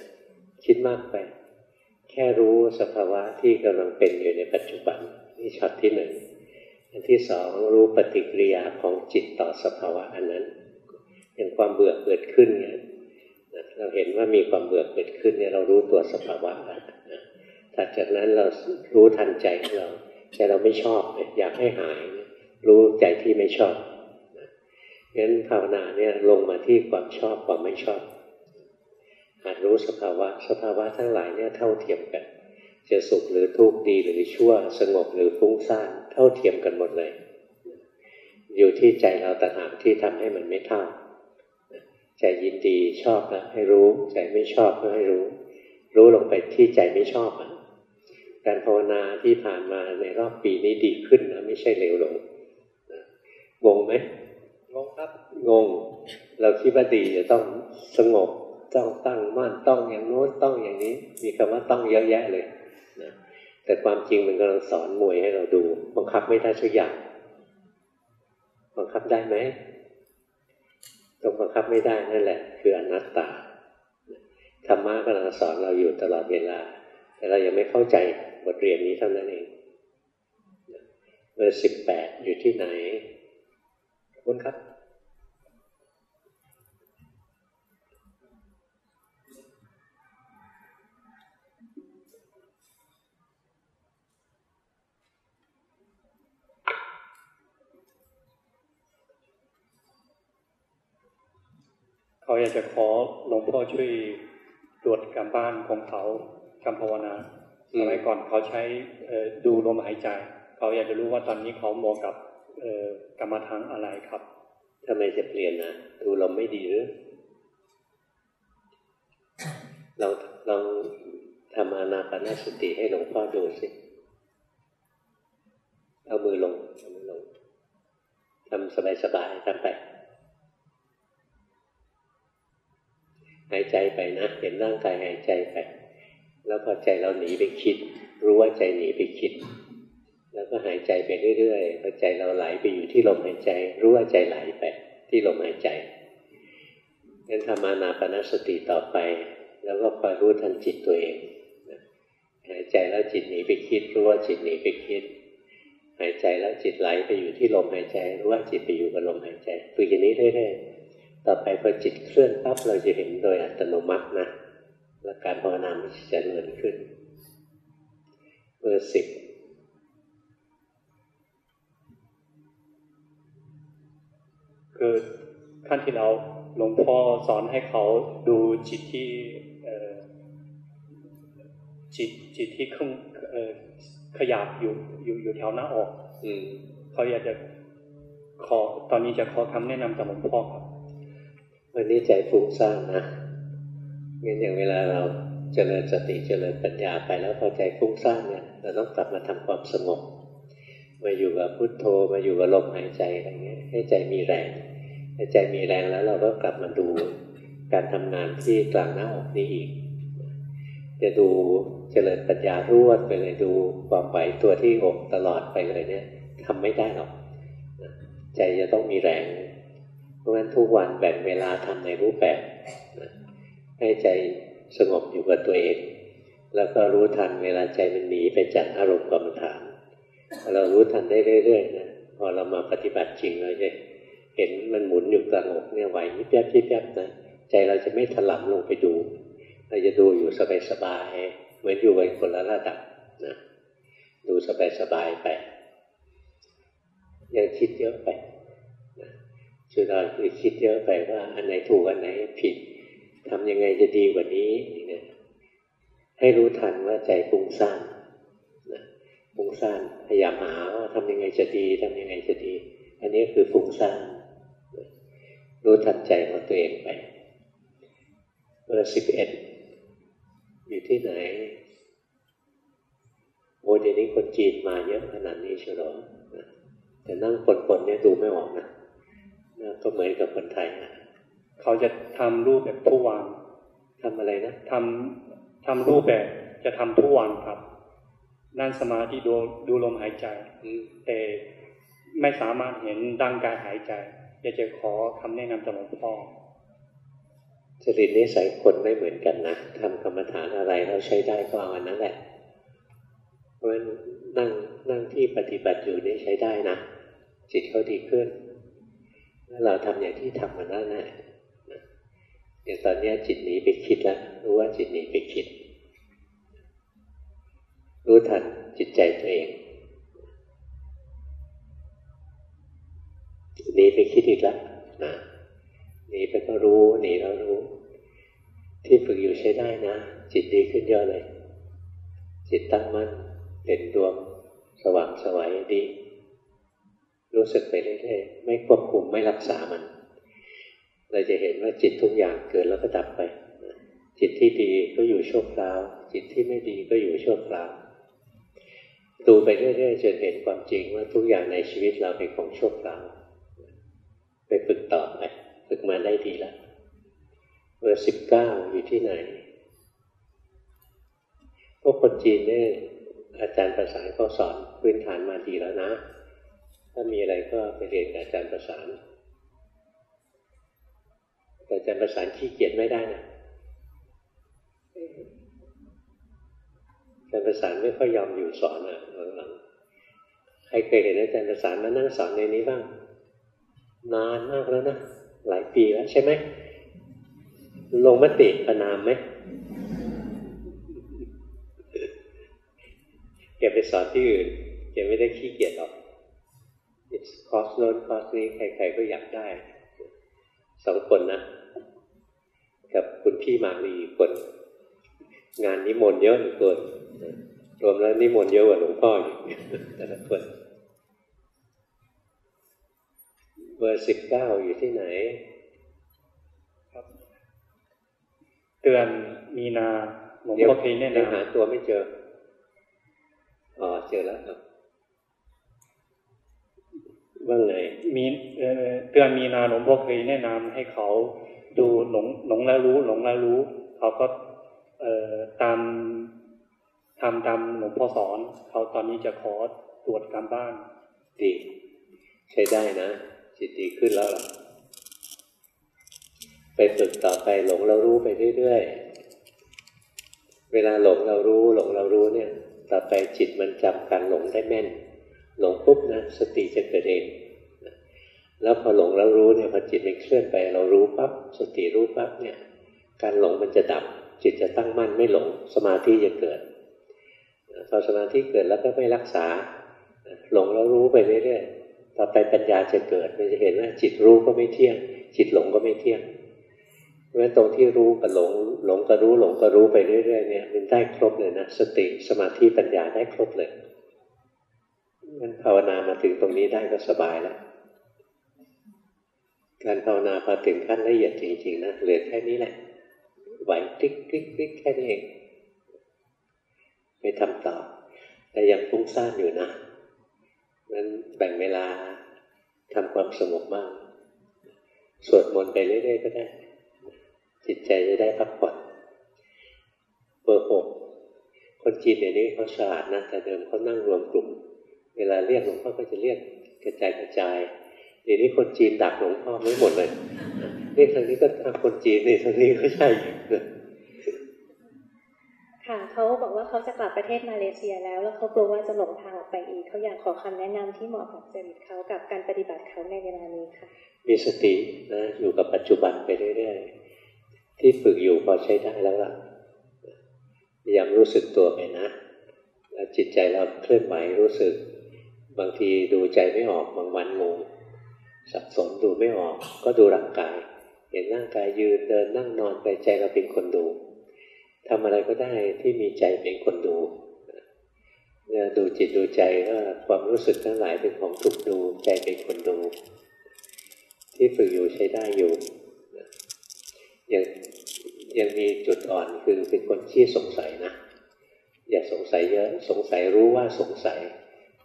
คิดมากไป แค่รู้สภาวะที่กำลังเป็นอยู่ในปัจจุบันนี่ช็อตที่หนึ่งอันที่สองรู้ปฏิกิริยาของจิตต่อสภาวะอันนั้น อย่างความเบื่อเกิดขึ้นเนี่ยนะเราเห็นว่ามีความเบื่อเกิดขึ้นเนี่ยเรารู้ตัวสภาวะแล้ว นะถัดจากนั้นเรารู้ทันใจของเราใจเราไม่ชอบอยากให้หาย รู้ใจที่ไม่ชอบงั้นภาวนาเนี่ยลงมาที่ความชอบความไม่ชอบหัดรู้สภาวะสภาวะทั้งหลายเนี่ยเท่าเทียมกัน จะสุขหรือทุกข์ดีหรือชั่ว สงบหรือฟุ้งซ่านเท่าเทียมกันหมดเลย อยู่ที่ใจเราต่างหากที่ทำให้มันไม่เท่าใจยินดีชอบแล้วให้รู้ ใจไม่ชอบก็ให้รู้ รู้ลงไปที่ใจไม่ชอบอะ การภาวนาที่ผ่านมาในรอบปีนี้ดีขึ้นนะไม่ใช่เลวลงนะงงไหมงงครับงง เราคิดว่าดีจะต้องสงบต้องตั้งมั่นต้องอย่างโน้นต้องอย่างนี้ มีคำว่าต้องเยอะแยะเลยนะแต่ความจริงมันกำลังสอนมวยให้เราดู บังคับไม่ได้สักอย่าง บังคับได้ไหมตรงบังคับไม่ได้นั่นแหละ คืออนัตตาธรรมะกำลังสอนเราอยู่ตลอดเวลา แต่เรายังไม่เข้าใจ บทเรียนนี้เท่านั้นเองเบอร์สิบแปดอยู่ที่ไหนขอบคุณครับเขาอยากจะขอหลวงพ่อช่วยตรวจการบ้านของเขาคำภาวนา สมัยก่อนเขาใช้ดูลมหายใจ เขาอยากจะรู้ว่าตอนนี้เขาโมวกับกรรมฐานอะไรครับทำไมจะเปลี่ยนนะดูลมไม่ดีหรือ เราลองทำอานาปานสติให้หลวงพ่อดูสิ เอามือลงเอามือลงทำสบายๆทำไปหายใจไปนะ เห็นร่างกายหายใจไป แล้วพอใจเราหนีไปคิด รู้ว่าใจหนีไปคิด แล้วก็หายใจไปเรื่อยๆพอใจเราไหลไปอยู่ที่ลมหายใจ รู้ว่าใจไหลไปที่ลมหายใจงั้นทำอานาปนสติต่อไป แล้วก็คอยรู้ทันจิตตัวเองหายใจแล้วจิตหนีไปคิด รู้ว่าจิตหนีไปคิด หายใจแล้วจิตไหลไปอยู่ที่ลมหายใจ รู้ว่าจิตไปอยู่กับลมหายใจฝึกอย่างนี้เรื่อยๆต่อไปพอจิตเคลื่อนปั๊บเราจะเห็นโดยอัตโนมัตินะ และการภาวนามันจะเจริญขึ้นเบอร์สิบคือขั้นที่เราหลวงพ่อสอนให้เขาดูจิตที่จิตจิตที่ขึ้นขยับอยู่อยู่อยู่แถวหน้าอกเขาอยากจะขอตอนนี้จะขอคำแนะนำจากหลวงพ่อครับ วันนี้ใจฟุ้งซ่านนะ งั้นอย่างเวลาเราเจริญสติเจริญปัญญาไปแล้วพอใจฟุ้งซ่านเนี่ยเราต้องกลับมาทำความสงบมาอยู่กับพุทโธมาอยู่กับลมหายใจอะไรเงี้ยให้ใจมีแรงให้ใจมีแรงแล้วเราก็กลับมาดูการทำงานที่กลางหน้าอกนี้อีก จะดูเจริญปัญญารวดไปเลยดูความไหวตัวที่อกตลอดไปเลยเนี่ยทำไม่ได้หรอกใจจะต้องมีแรง เพราะฉะนั้นทุกวันแบ่งเวลาทำในรูปแบบ ให้ใจสงบอยู่กับตัวเอง แล้วก็รู้ทันเวลาใจมันหนีไปจากอารมณ์กรรมฐาน เรารู้ทันได้เรื่อยๆนะพอเรามาปฏิบัติจริงเราจะเห็นมันหมุนอยู่กลางอกเนี่ยไหวยิบยับยิบยับนะใจเราจะไม่ถลำลงไปดู เราจะดูอยู่สบายๆเหมือนอยู่บนคนละระดับนะดูสบายๆไปอย่าคิดเยอะไปนะชุดเราคือคิดเยอะไปว่าอันไหนถูกอันไหนผิด ทำยังไงจะดีกว่านี้เนี่ยให้รู้ทันว่าใจปุ้งซ่านนะปุ้งซ่านพยายามหาว่าทำยังไงจะดีทำยังไงจะดี อันนี้คือฟุ้งซ่านรู้ทันใจของตัวเองไปเบอร์สิบเอ็ดอยู่ที่ไหนโอ้เดี๋ยวนี้คนจีนมาเยอะขนาดนี้เชียวหรอแต่นั่งปนๆเนี่ยดูไม่ออกนะก็เหมือนกับคนไทยนะ เขาจะทำรูปแบบทุกวันทำอะไรนะทำทำรูปแบบจะทำทุกวันครับนั่งสมาธิดูดูลมหายใจแต่ไม่สามารถเห็นดังกายหายใจอยากจะขอคำแนะนำจากหลวงพ่อจริตนิสัยคนไม่เหมือนกันนะทำกรรมฐานอะไรเราใช้ได้ก็เอาอันนั้นแหละเพราะฉะนั้นนั่งนั่งที่ปฏิบัติอยู่นี่ใช้ได้นะจิตเขาดีขึ้นแล้วเราทำอย่างที่ทำมานั่นแหละ อย่างตอนนี้จิตหนีไปคิดแล้ว รู้ว่าจิตหนีไปคิด รู้ทันจิตใจตัวเองหนีไปคิดอีกแล้วนะหนีไปก็รู้หนีแล้วรู้ ที่ฝึกอยู่ใช้ได้นะ จิตดีขึ้นเยอะเลย จิตตั้งมั่นเป็นดวง สว่างสวัยดี รู้สึกไปเรื่อยๆไม่ควบคุมไม่รักษามัน เราจะเห็นว่าจิตทุกอย่างเกิดแล้วก็ดับไป จิตที่ดีก็อยู่ชั่วคราว จิตที่ไม่ดีก็อยู่ชั่วคราวดูไปเรื่อยๆจนเห็นความจริงว่าทุกอย่างในชีวิตเราเป็นของชั่วคราวไปฝึกต่อไปฝึกมาได้ดีแล้วเบอร์สิบเก้าอยู่ที่ไหน พวกคนจีนเนี่ยอาจารย์ประสานก็สอนพื้นฐานมาดีแล้วนะ ถ้ามีอะไรก็ไปเรียนอาจารย์ประสาน แต่อาจารย์ประสานขี้เกียจไม่ได้นะอาจารย์ประสานไม่ค่อยยอมอยู่สอนอะหลังๆใครเคยเห็นอาจารย์ประสานมานั่งสอนในนี้บ้าง นานมากแล้วนะหลายปีแล้วใช่ไหมลงมติประนามไหมแกไปสอนที่อื่นแกไม่ได้ขี้เกียจหรอกคอสโน้นคอสนี้ใครๆก็อยากได้สองคนนะ กับคุณพี่มาลีคน งานนิมนต์เยอะเหลือเกินรวมแล้วนิมนต์เยอะกว่าหลวงพ่ออีกแต่ละคนเบอร์สิบเก้าอยู่ที่ไหน ครับ เตือนมีนาหลวงพ่อเคยแนะนำหาตัวไม่เจออ๋อเจอแล้วครับว่าไงมีเตือนมีนาหลวงพ่อเคยแนะนำให้เขา ดูหลงหลงแล้วรู้ หลงแล้วรู้เขาก็เอ่อตามทำตามหลวงพ่อสอนเขาตอนนี้จะขอตรวจการบ้านดีใช้ได้นะ จิตดีขึ้นแล้วล่ะไปฝึกต่อไปหลงเรารู้ไปเรื่อยๆ เวลาหลงเรารู้หลงเรารู้เนี่ย ต่อไปจิตมันจำการหลงได้แม่น หลงปุ๊บนะสติจะเกิดเอง แล้วพอหลงแล้วรู้เนี่ยพอจิตมันเคลื่อนไป เรารู้ปั๊บสติรู้ปั๊บเนี่ย การหลงมันจะดับ จิตจะตั้งมั่นไม่หลงสมาธิจะเกิดพอสมาธิเกิดแล้วก็ไม่รักษา หลงแล้วรู้ไปเรื่อยๆต่อไปปัญญาจะเกิดมันจะเห็นว่าจิตรู้ก็ไม่เที่ยง จิตหลงก็ไม่เที่ยงเพราะฉะนั้นตรงที่รู้กับหลงหลงก็รู้หลงก็รู้ไปเรื่อยๆเนี่ยมันได้ครบเลยนะสติสมาธิปัญญาได้ครบเลยมันภาวนามาถึงตรงนี้ได้ก็สบายแล้ว การภาวนาพอถึงขั้นละเอียดจริงๆนะเหลือแค่นี้แหละไหวคลิกคลิกคลิกแค่นี้เองไม่ทำต่อ แต่ยังฟุ้งซ่านอยู่นะนั้นแบ่งเวลาทำความสงบบ้างสวดมนต์ไปเรื่อยๆก็ได้ จิตใจจะได้พักผ่อนเบอร์หกคนจีนเดี๋ยวนี้เขาฉลาดนะแต่เดิมเขานั่งรวมกลุ่ม เวลาเรียกหลวงพ่อก็จะเรียกกระจายกระจาย เดี๋ยวนี้คนจีนดักหลวงพ่อไม่หมดเลยนี่ทางนี้ก็คนจีนนี่ทางนี้ก็ใช่ค่ะเขาบอกว่าเขาจะกลับประเทศมาเลเซียแล้ว แล้วเขากลัวว่าจะหลงทางออกไปอีกเขาอยากขอคำแนะนำที่เหมาะกับจริตเขากับการปฏิบัติเขาในเวลานี้ค่ะ มีสตินะอยู่กับปัจจุบันไปเรื่อยๆที่ฝึกอยู่พอใช้ได้แล้วล่ะพยายามรู้สึกตัวไปนะแล้วจิตใจเราเคลื่อนไหวรู้สึก บางทีดูใจไม่ออกบางวันงง สับสนดูไม่ออก ก็ดูร่างกาย เห็นร่างกายยืนเดินนั่งนอนไปใจเราเป็นคนดูทำอะไรก็ได้ที่มีใจเป็นคนดูเนี่ยดูจิตดูใจว่าความรู้สึกทั้งหลายเป็นของถูกดูใจเป็นคนดู ที่ฝึกอยู่ใช้ได้อยู่ยังยังมีจุดอ่อนคือเป็นคนที่สงสัยนะอย่าสงสัยเยอะสงสัยรู้ว่าสงสัย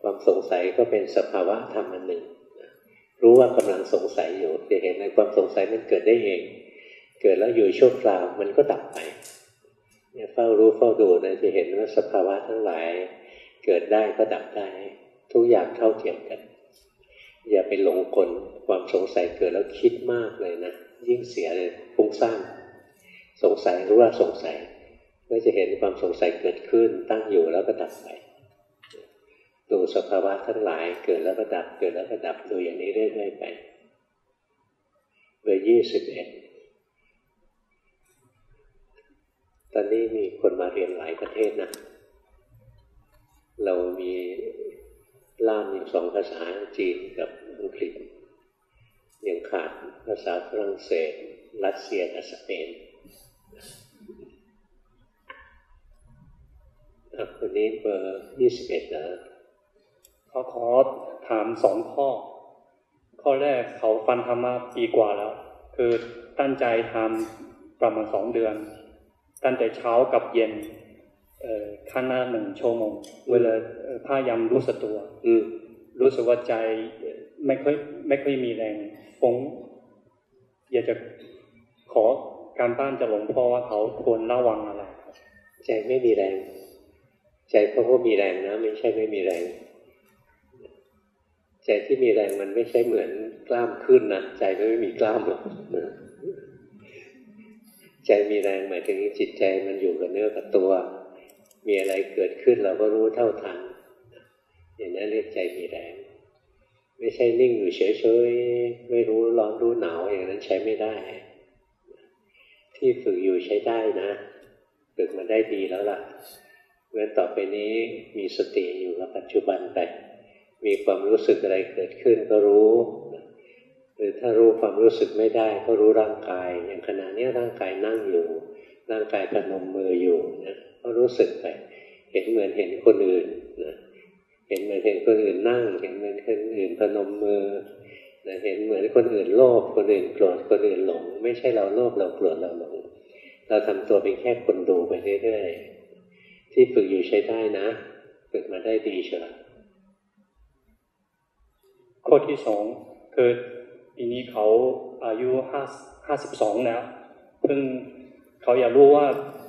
ความสงสัยก็เป็นสภาวะธรรมอันหนึ่ง รู้ว่ากำลังสงสัยอยู่จะเห็นในความสงสัยมันเกิดได้เอง เกิดแล้วอยู่ชั่วคราวมันก็ดับไปเนี่ยเฝ้ารู้เฝ้าดูนะจะเห็นว่าสภาวะทั้งหลาย เกิดได้ก็ดับได้ ทุกอย่างเท่าเทียมกัน อย่าไปหลงกลความสงสัยเกิดแล้วคิดมากเลยนะยิ่งเสียเลยฟุ้งซ่านสงสัยรู้ว่าสงสัยก็จะเห็นความสงสัยเกิดขึ้นตั้งอยู่แล้วก็ดับไป ดูสภาวะทั้งหลายเกิดแล้วก็ดับ เกิดแล้วก็ดับดูอย่างนี้เรื่อยๆไปเบอร์ยี่สิบเอ็ดตอนนี้มีคนมาเรียนหลายประเทศนะ เรามีล่ามอย่างสองภาษาจีนกับอังกฤษยังขาดภาษาฝรั่งเศส รัสเซียกับสเปนคนนี้เบอร์ยี่สิบเอ็ดนะ เขาขอถามสองข้อ ข้อแรกเขาฟันธรรมะปีกว่าแล้ว คือตั้งใจทำประมาณสองเดือน ตั้งแต่เช้ากับเย็นขั้นหน้าหนึ่งชั่วโมงเวลาพายามรู้สึกตัวรู้สึกว่าใจไม่ค่อยไม่ค่อยมีแรงฟงอยากจะขอการบ้านจะหลวงพ่อว่าเขาควรระวังอะไรใจไม่มีแรง ใจเพราะว่ามีแรงนะ ไม่ใช่ไม่มีแรง ใจที่มีแรงมันไม่ใช่เหมือนกล้ามขึ้นนะใจไม่มีกล้ามหรอกใจมีแรงหมายถึงจิตใจมันอยู่กับเนื้อกับตัว มีอะไรเกิดขึ้นเราก็รู้เท่าทันอย่างนั้นเรียกใจมีแรง ไม่ใช่นิ่งอยู่เฉยๆไม่รู้ร้อนรู้หนาวอย่างนั้นใช้ไม่ได้ ที่ฝึกอยู่ใช้ได้นะฝึกมาได้ดีแล้วล่ะเมื่อต่อไปนี้มีสติอยู่กับปัจจุบันไป มีความรู้สึกอะไรเกิดขึ้นก็รู้ หรือถ้ารู้ความรู้สึกไม่ได้ก็รู้ร่างกาย อย่างขณะนี้ร่างกายนั่งอยู่ ร่างกายพนมมืออยู่นะก็รู้สึกไป เห็นเหมือนเห็นคนอื่นนะเห็นเหมือนเห็นคนอื่นนั่ง เห็นเหมือนคนอื่นพนมมือเห็นเหมือนคนอื่นโลภคนอื่นโกรธคนอื่นหลง ไม่ใช่เราโลภเราโกรธเราหลง เราทำตัวเป็นแค่คนดูไปเรื่อยๆที่ฝึกอยู่ใช้ได้นะ ฝึกมาได้ดีเชียว ข้อที่สองคือปีนี้เขาอายุห้าห้าสิบสองแล้วเพิ่งเขาอยากรู้ว่า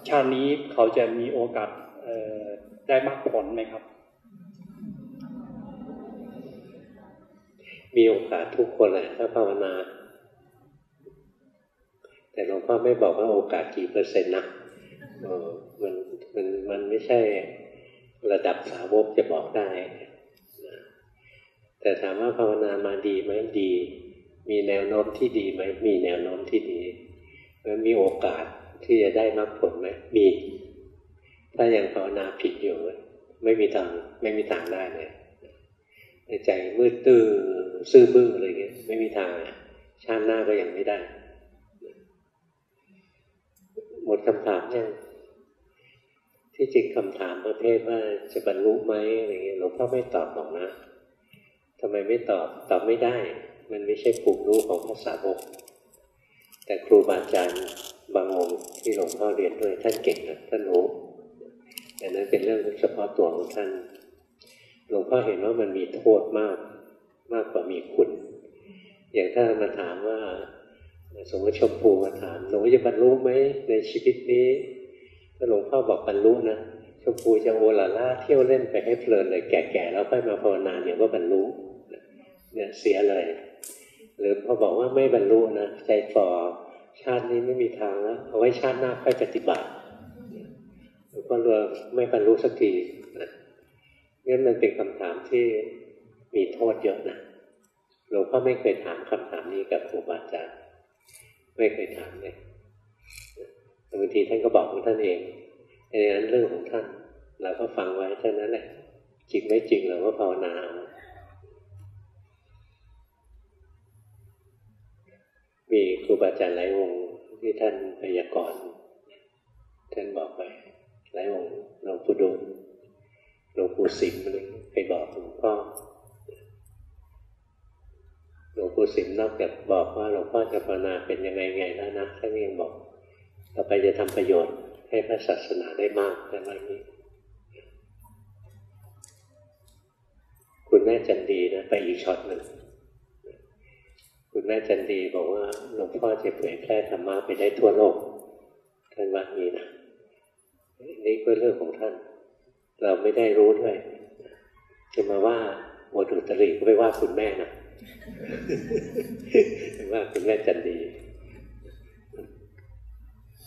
ชาตินี้เขาจะมีโอกาสได้มากผลไหมครับ มีโอกาสทุกคนแหละถ้าภาวนา แต่หลวงพ่อไม่บอกว่าโอกาสกี่เปอร์เซ็นต์นะมันมันมันไม่ใช่ระดับสาวกจะบอกได้ แต่ถามว่าภาวนามาดีไหมดี มีแนวโน้มที่ดีไหมมีแนวโน้มที่ดีมันมีโอกาสที่จะได้มรรคผลไหมมี ถ้ายังภาวนาผิดอยู่ ไม่มีทางไม่มีทางได้เลยในใจมืดตื้อซื่อบื้ออะไรเงี้ยไม่มีทางชาติหน้าก็ยังไม่ได้ หมดคำถามยังที่จริงคำถามประเภทว่าจะบรรลุไหมอะไรเงี้ยหลวงพ่อไม่ตอบหรอกนะ ทำไมไม่ตอบตอบไม่ได้ มันไม่ใช่ภูมิรู้ของภาษาบกแต่ครูบาอาจารย์บางองค์ที่หลวงพ่อเรียนด้วยท่านเก่งนะท่านรู้แต่นั้นเป็นเรื่องเฉพาะตัวของท่าน หลวงพ่อเห็นว่ามันมีโทษมากมากกว่ามีคุณ อย่างถ้ามาถามว่า สมมติชมพูมาถามหนูจะบรรลุไหมในชีวิตนี้ถ้าหลวงพ่อบอกบรรลุนะชมพูจะโอลาล่าเที่ยวเล่นไปให้เพลินเลยแก่ๆแล้วค่อยมาภาวนาเนี่ยก็บรรลุ เนี่ยเสียเลย หรือพอบอกว่าไม่บรรลุนะใจฝ่อชาตินี้ไม่มีทางแล้วเอาไว้ชาติหน้าค่อยปฏิบัติก็เรือไม่บรรลุสักทีนะงั้นมันเป็นคำถามที่มีโทษเยอะนะหลวงพ่อไม่เคยถามคำถามนี้กับครูบาอาจารย์ไม่เคยถามเลยบางทีท่านก็บอกของท่านเองในนั้นเรื่องของท่านเราก็ฟังไว้เท่านั้นแหละจริงไม่จริงเราก็ภาวนา มีครูบาอาจารย์หลายองค์ที่ท่านพยากรณ์ท่านบอกไปหลายองค์หลวงปู่ดูลหลวงปู่สิมอะไรไปบอกหลวงพ่อหลวงปู่สิมนอกจากบอกว่าหลวงพ่อจะภาวนาเป็นยังไงไงแล้วนะท่านยังบอกต่อไปจะทำประโยชน์ให้พระศาสนาได้มากอะไรนี้ คุณแม่จันดีนะไปอีกช็อตหนึ่ง คุณแม่จันดีบอกว่าหลวงพ่อจะเผยแพร่ธรรมะไปได้ทั่วโลกท่านว่างี้นะนี่ก็เรื่องของท่าน เราไม่ได้รู้ด้วยจะมาว่าโมดุตริก็ไม่ว่าคุณแม่นะว่าคุณแม่จันดี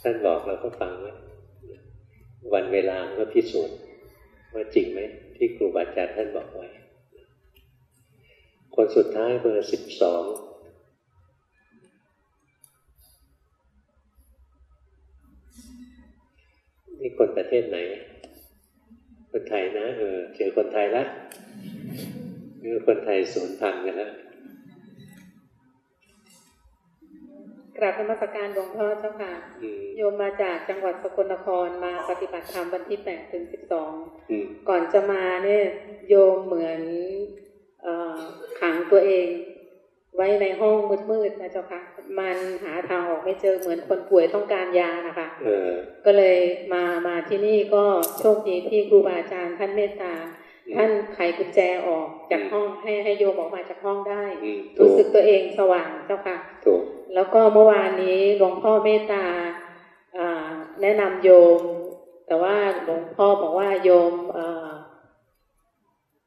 ท่านบอกเราก็ฟังไว้วันเวลาก็พิสูจน์ว่าจริงไหมที่ครูบาอาจารย์ท่านบอกไว้ คนสุดท้ายเบอร์สิบสอง นี่คนประเทศไหน คนไทยนะเออเจอคนไทยละคือคนไทยสูญพันธุ์กันแล้วกราบนมัสการหลวงพ่อเจ้าค่ะ โยมมาจากจังหวัดสกลนครมาปฏิบัติธรรมวันที่แปดถึงสิบสอง ก่อนจะมาเนี่ยโยมเหมือนอขังตัวเอง ไว้ในห้องมืดๆนะเจ้าค่ะ มันหาทางออกไม่เจอเหมือนคนป่วยต้องการยานะคะก็เลยมามาที่นี่ก็โชคดีที่ครูบาอาจารย์ท่านเมตตาท่านไขกุญแจออกจากห้องให้ให้โยมออกมาจากห้องได้ รู้สึกตัวเองสว่างเจ้าค่ะแล้วก็เมื่อวานนี้หลวงพ่อเมตตาแนะนำโยม แต่ว่าหลวงพ่อบอกว่าโยม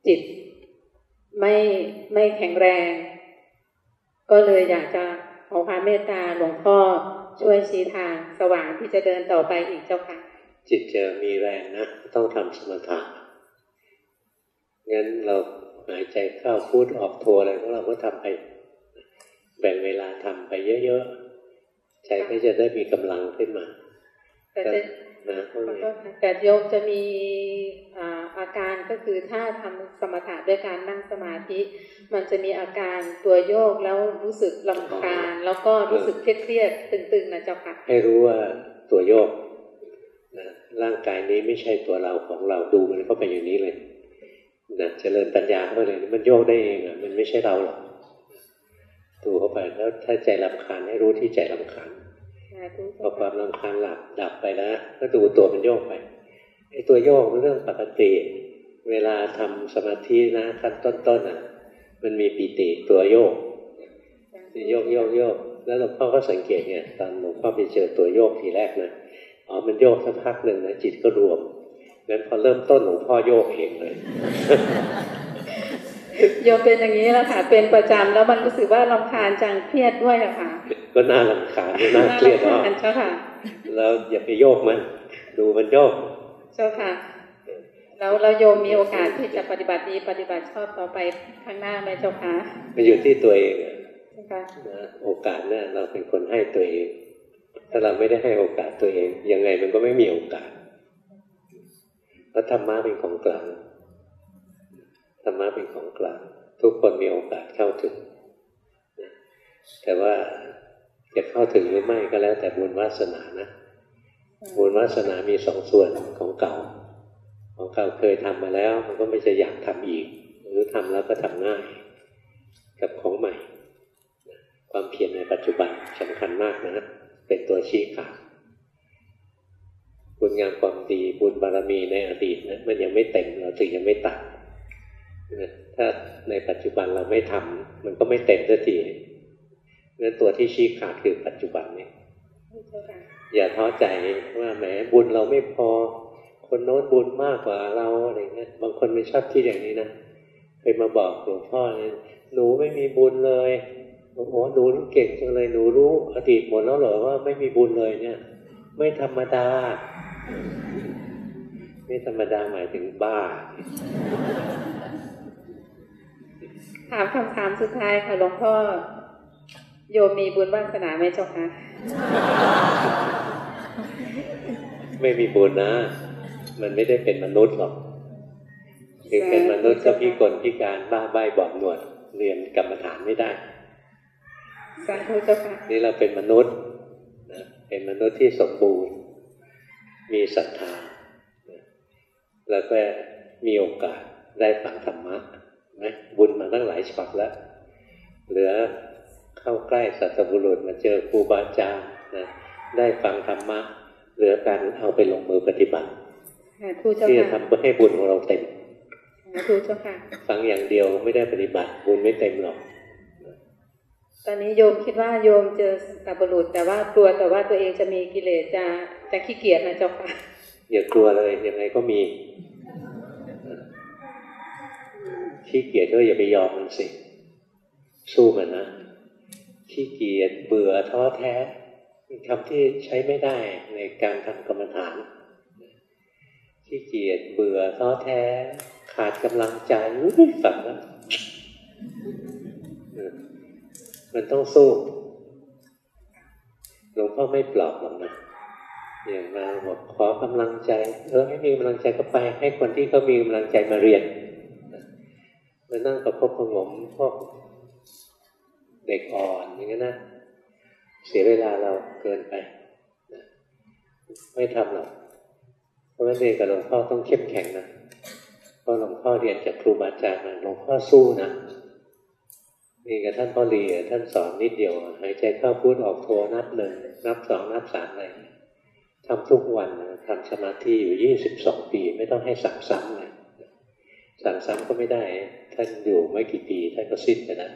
จิตไม่ไม่แข็งแรง ก็เลยอยากจะขอความเมตตาหลวงพ่อช่วยชี้ทางสว่างที่จะเดินต่อไปอีกเจ้าค่ะ จิตจะมีแรงนะ ต้องทำสมถะงั้นเราหายใจเข้าพูดออกโทรอะไรของเราก็ทำไป แบ่งเวลาทำไปเยอะๆ ใจก็จะได้มีกำลังขึ้นมาแต่ นะแต่โยมจะมีอาการก็คือถ้าทำสมถะด้วยการนั่งสมาธิ มันจะมีอาการตัวโยกแล้วรู้สึกลำคาญแล้วก็รู้สึกเครียดๆตึงๆนะเจ้าค่ะให้รู้ว่าตัวโยกนะร่างกายนี้ไม่ใช่ตัวเราของเราดูมันเข้าไปอย่างนี้เลยนะเจริญปัญญาเข้าไปเลยมันโยกได้เองอะมันไม่ใช่เราหรอกดูเข้าไปแล้วถ้าใจลำคาญให้รู้ที่ใจลำคาญ พอความลำคาญหลับดับไปแล้วก็ดูตัวมันโยกไปไอ้ตัวโยกเป็นเรื่องปกติ เวลาทำสมาธินะขั้นต้นๆอะ มันมีปีติตัวโยกโยกโยกโยกแล้วหลวงพ่อก็สังเกตเนี่ยตอนหลวงพ่อไปเจอตัวโยกทีแรกนะอ๋อมันโยกสักพักหนึ่งนะจิตก็รวมงั้นพอเริ่มต้นหลวงพ่อโยกเองเลย โยมเป็นอย่างนี้แหละค่ะ เป็นประจำแล้วมันรู้สึกว่าลำคาญจังเครียดด้วยอะค่ะ ก็น่าลำคาญน่าเครียดเนาะเจ้าค่ะแล้วอย่าไปโยกมัน ดูมันโยก เจ้าค่ะ แล้วเราโยมมีโอกาสที่จะปฏิบัติดีปฏิบัติชอบต่อไปข้างหน้าไหมเจ้าค่ะมันอยู่ที่ตัวเองอะนะโอกาสเนี่ยเราเป็นคนให้ตัวเอง ถ้าเราไม่ได้ให้โอกาสตัวเอง ยังไงมันก็ไม่มีโอกาสพระธรรมะเป็นของกลาง ธรรมะเป็นของกลาง ทุกคนมีโอกาสเข้าถึง แต่ว่าจะเข้าถึงหรือไม่ก็แล้วแต่บุญวาสนานะ บุญวาสนามีสองส่วนของเก่า ของเก่าเคยทำมาแล้ว มันก็ไม่จะอยากทำอีก หรือทำแล้วก็ทำง่าย กับของใหม่ ความเพียรในปัจจุบันสำคัญมากนะเป็นตัวชี้ขาดบุญงานความดีบุญบารมีในอดีตนะมันยังไม่เต็มเราถึงยังไม่ตัด ถ้าในปัจจุบันเราไม่ทำมันก็ไม่เต็มสักทีนั้นตัวที่ชี้ขาดคือปัจจุบันนี้อย่าท้อใจว่าแหมบุญเราไม่พอ คนโน้นบุญมากกว่าเราอะไรเงี้ยบางคนไม่ชอบที่อย่างนี้นะเคยมาบอกหลวงพ่อเนี่ยหนูไม่มีบุญเลยโอ้โหหนูเก่งจังเลยหนูรู้อดีตหมดแล้วเหรอว่าไม่มีบุญเลยเนี่ย ไม่ธรรมดา ไม่ธรรมดาหมายถึงบ้า ถามคำถามสุดท้ายค่ะหลวงพ่อ โยมมีบุญวาสนาไหมเจ้าคะไม่มีบุญนะ มันไม่ได้เป็นมนุษย์หรอกคือเป็นมนุษย์ก็พิกลพิการบ้าใบบอกหนวด เรียนกรรมฐานไม่ได้สาธุเจ้าค่ะนี่เราเป็นมนุษย์นะเป็นมนุษย์ที่สมบูรณ์ มีศรัทธา แล้วก็มีโอกาสได้ฟังธรรมะ นะบุญมาตั้งหลายฉบับแล้ว เหลือเข้าใกล้สัตบุรุษมาเจอครูบาอาจารย์นะได้ฟังธรรมะเหลือการเอาไปลงมือปฏิบัติที่จะทำเพื่อให้บุญของเราเต็มฟังอย่างเดียวไม่ได้ปฏิบัติบุญไม่เต็มหรอกตอนนี้โยมคิดว่าโยมเจอสัตบุรุษแต่ว่ากลัวแต่ว่าตัวเองจะมีกิเลสจะจะขี้เกียจนะเจ้าค่ะอย่ากลัวเลยยังไงก็มี ขี้เกียจก็อย่าไปยอมมันสิ สู้มันนะขี้เกียจเบื่อท้อแท้คำที่ใช้ไม่ได้ในการทำกรรมฐานขี้เกียจเบื่อท้อแท้ ขาดกำลังใจฝังนะมันต้องสู้หลวงพ่อไม่ปลอบหรอกนะอย่างมาบอกขอกำลังใจ เออให้มีกำลังใจก็ไป ให้คนที่เขามีกำลังใจมาเรียน มานั่งประคบประงมพวกเด็กอ่อนอย่างนี้นะเสียเวลาเราเกินไป ไม่ทำหรอกเพราะฉะนั้นเรียนกับหลวงพ่อต้องเข้มแข็งนะเพราะหลวงพ่อเรียนจากครูบาอาจารย์มาหลวงพ่อสู้นะนี่กับท่านพ่อเรียท่านสอนนิดเดียวหายใจเข้าพูดออกโทนับหนึ่งนับสองนับสามอะไรทำทุกวันทำสมาธิอยู่ยี่สิบสองปี ไม่ต้องให้สั่งซ้ำเลย สั่งซ้ำก็ไม่ได้ ท่านอยู่ไม่กี่ปีท่านก็สิ้นไปแล้ว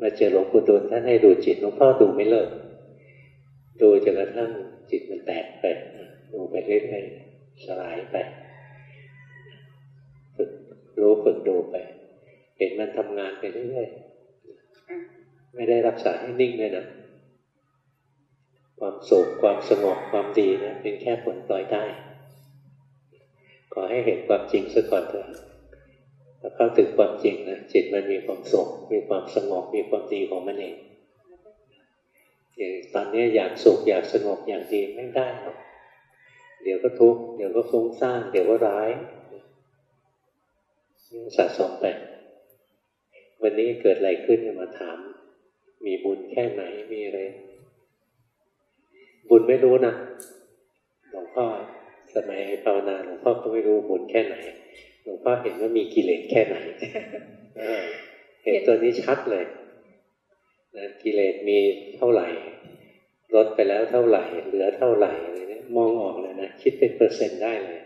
มาเจอหลวงปู่ดูลท่านให้ดูจิตหลวงพ่อดูไม่เลิกดูจนกระทั่งจิตมันแตกไปดูไปเรื่อยๆสลายไปฝึกรู้ฝึกดูไปเห็นมันทำงานไปเรื่อยๆไม่ได้รักษาให้นิ่งเลยนะความสุขความสงบความดีนะเป็นแค่ผลปล่อยได้ ขอให้เห็นความจริงซะก่อนเถอะถ้าเข้าถึงความจริงนะจิตมันมีความสุขมีความสงบมีความดีของมันเองอย่างตอนนี้อยากสุขอยากสงบอย่างดีไม่ได้หรอกเดี๋ยวก็ทุกข์เดี๋ยวก็ฟุ้งซ่านเดี๋ยวก็ร้ายสะสมไปวันนี้เกิดอะไรขึ้นมาถาม มีบุญแค่ไหนมีอะไร บุญไม่รู้นะหลวงพ่อ สมัยภาวนาหลวงพ่อก็ไม่รู้บุญแค่ไหนหลวงพ่อเห็นว่ามีกิเลสแค่ไหนเห็นตัวนี้ชัดเลยนะกิเลสมีเท่าไหร่ลดไปแล้วเท่าไหร่ เหลือเท่าไหร่อะไรเนี่ยมองออกเลยนะคิดเป็นเปอร์เซ็นต์ได้เลย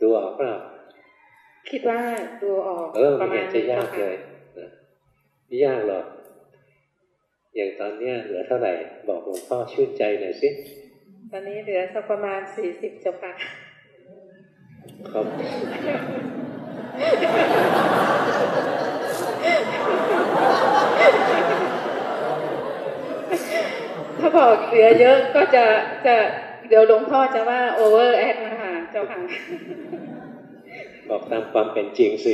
ดูออกเปล่าคิดว่าดูออกเออมันเห็นจะยากเลยนะไม่ยากหรอกอย่างตอนเนี้ยเหลือเท่าไหร่ บอกหลวงพ่อชื่นใจหน่อยสิ ตอนนี้เหลือสักประมาณสี่สิบเจ้าค่ะครับถ้าบอกเหลือเยอะก็จะจะเดี๋ยวหลวงพ่อจะว่า overact นะคะเจ้าค่ะบอกตามความเป็นจริงสิ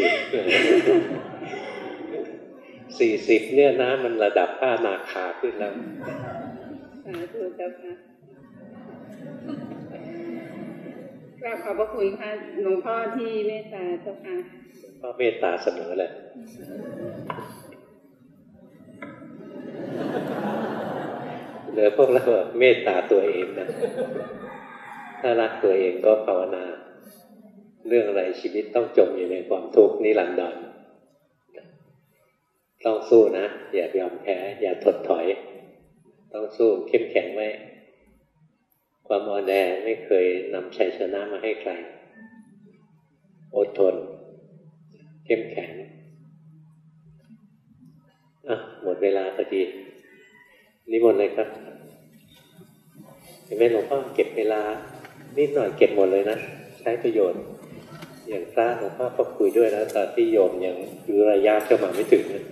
สี่สิบเนี่ยนะมันระดับผ้านาคาขึ้นแล้วสาธุเจ้าค่ะ กราขอบพระคุณค่ะหลวงพ่อที่เมตตาเจ้าค่ะก็เมตตาเสมอเลยเหลือพวกเราเมตตาตัวเองนะถ้ารักตัวเองก็ภาวนา เรื่องอะไรชีวิตต้องจมอยู่ในความทุกข์นิรันดรต้องสู้นะ อย่ายอมแพ้ อย่าถดถอย ต้องสู้เข้มแข็งไว้ ความอ่อนแอไม่เคยนำชัยชนะมาให้ใคร อดทน เข้มแข็งอะหมดเวลาพอดีนิมนต์เลยครับเห็นไหมหลวงพ่อเก็บเวลา นิดหน่อยเก็บหมดเลยนะใช้ประโยชน์ อย่างพระหลวงพ่อก็คุยด้วยนะตอนที่โยมยังอยู่ระยะเข้ามาไม่ถึงนะ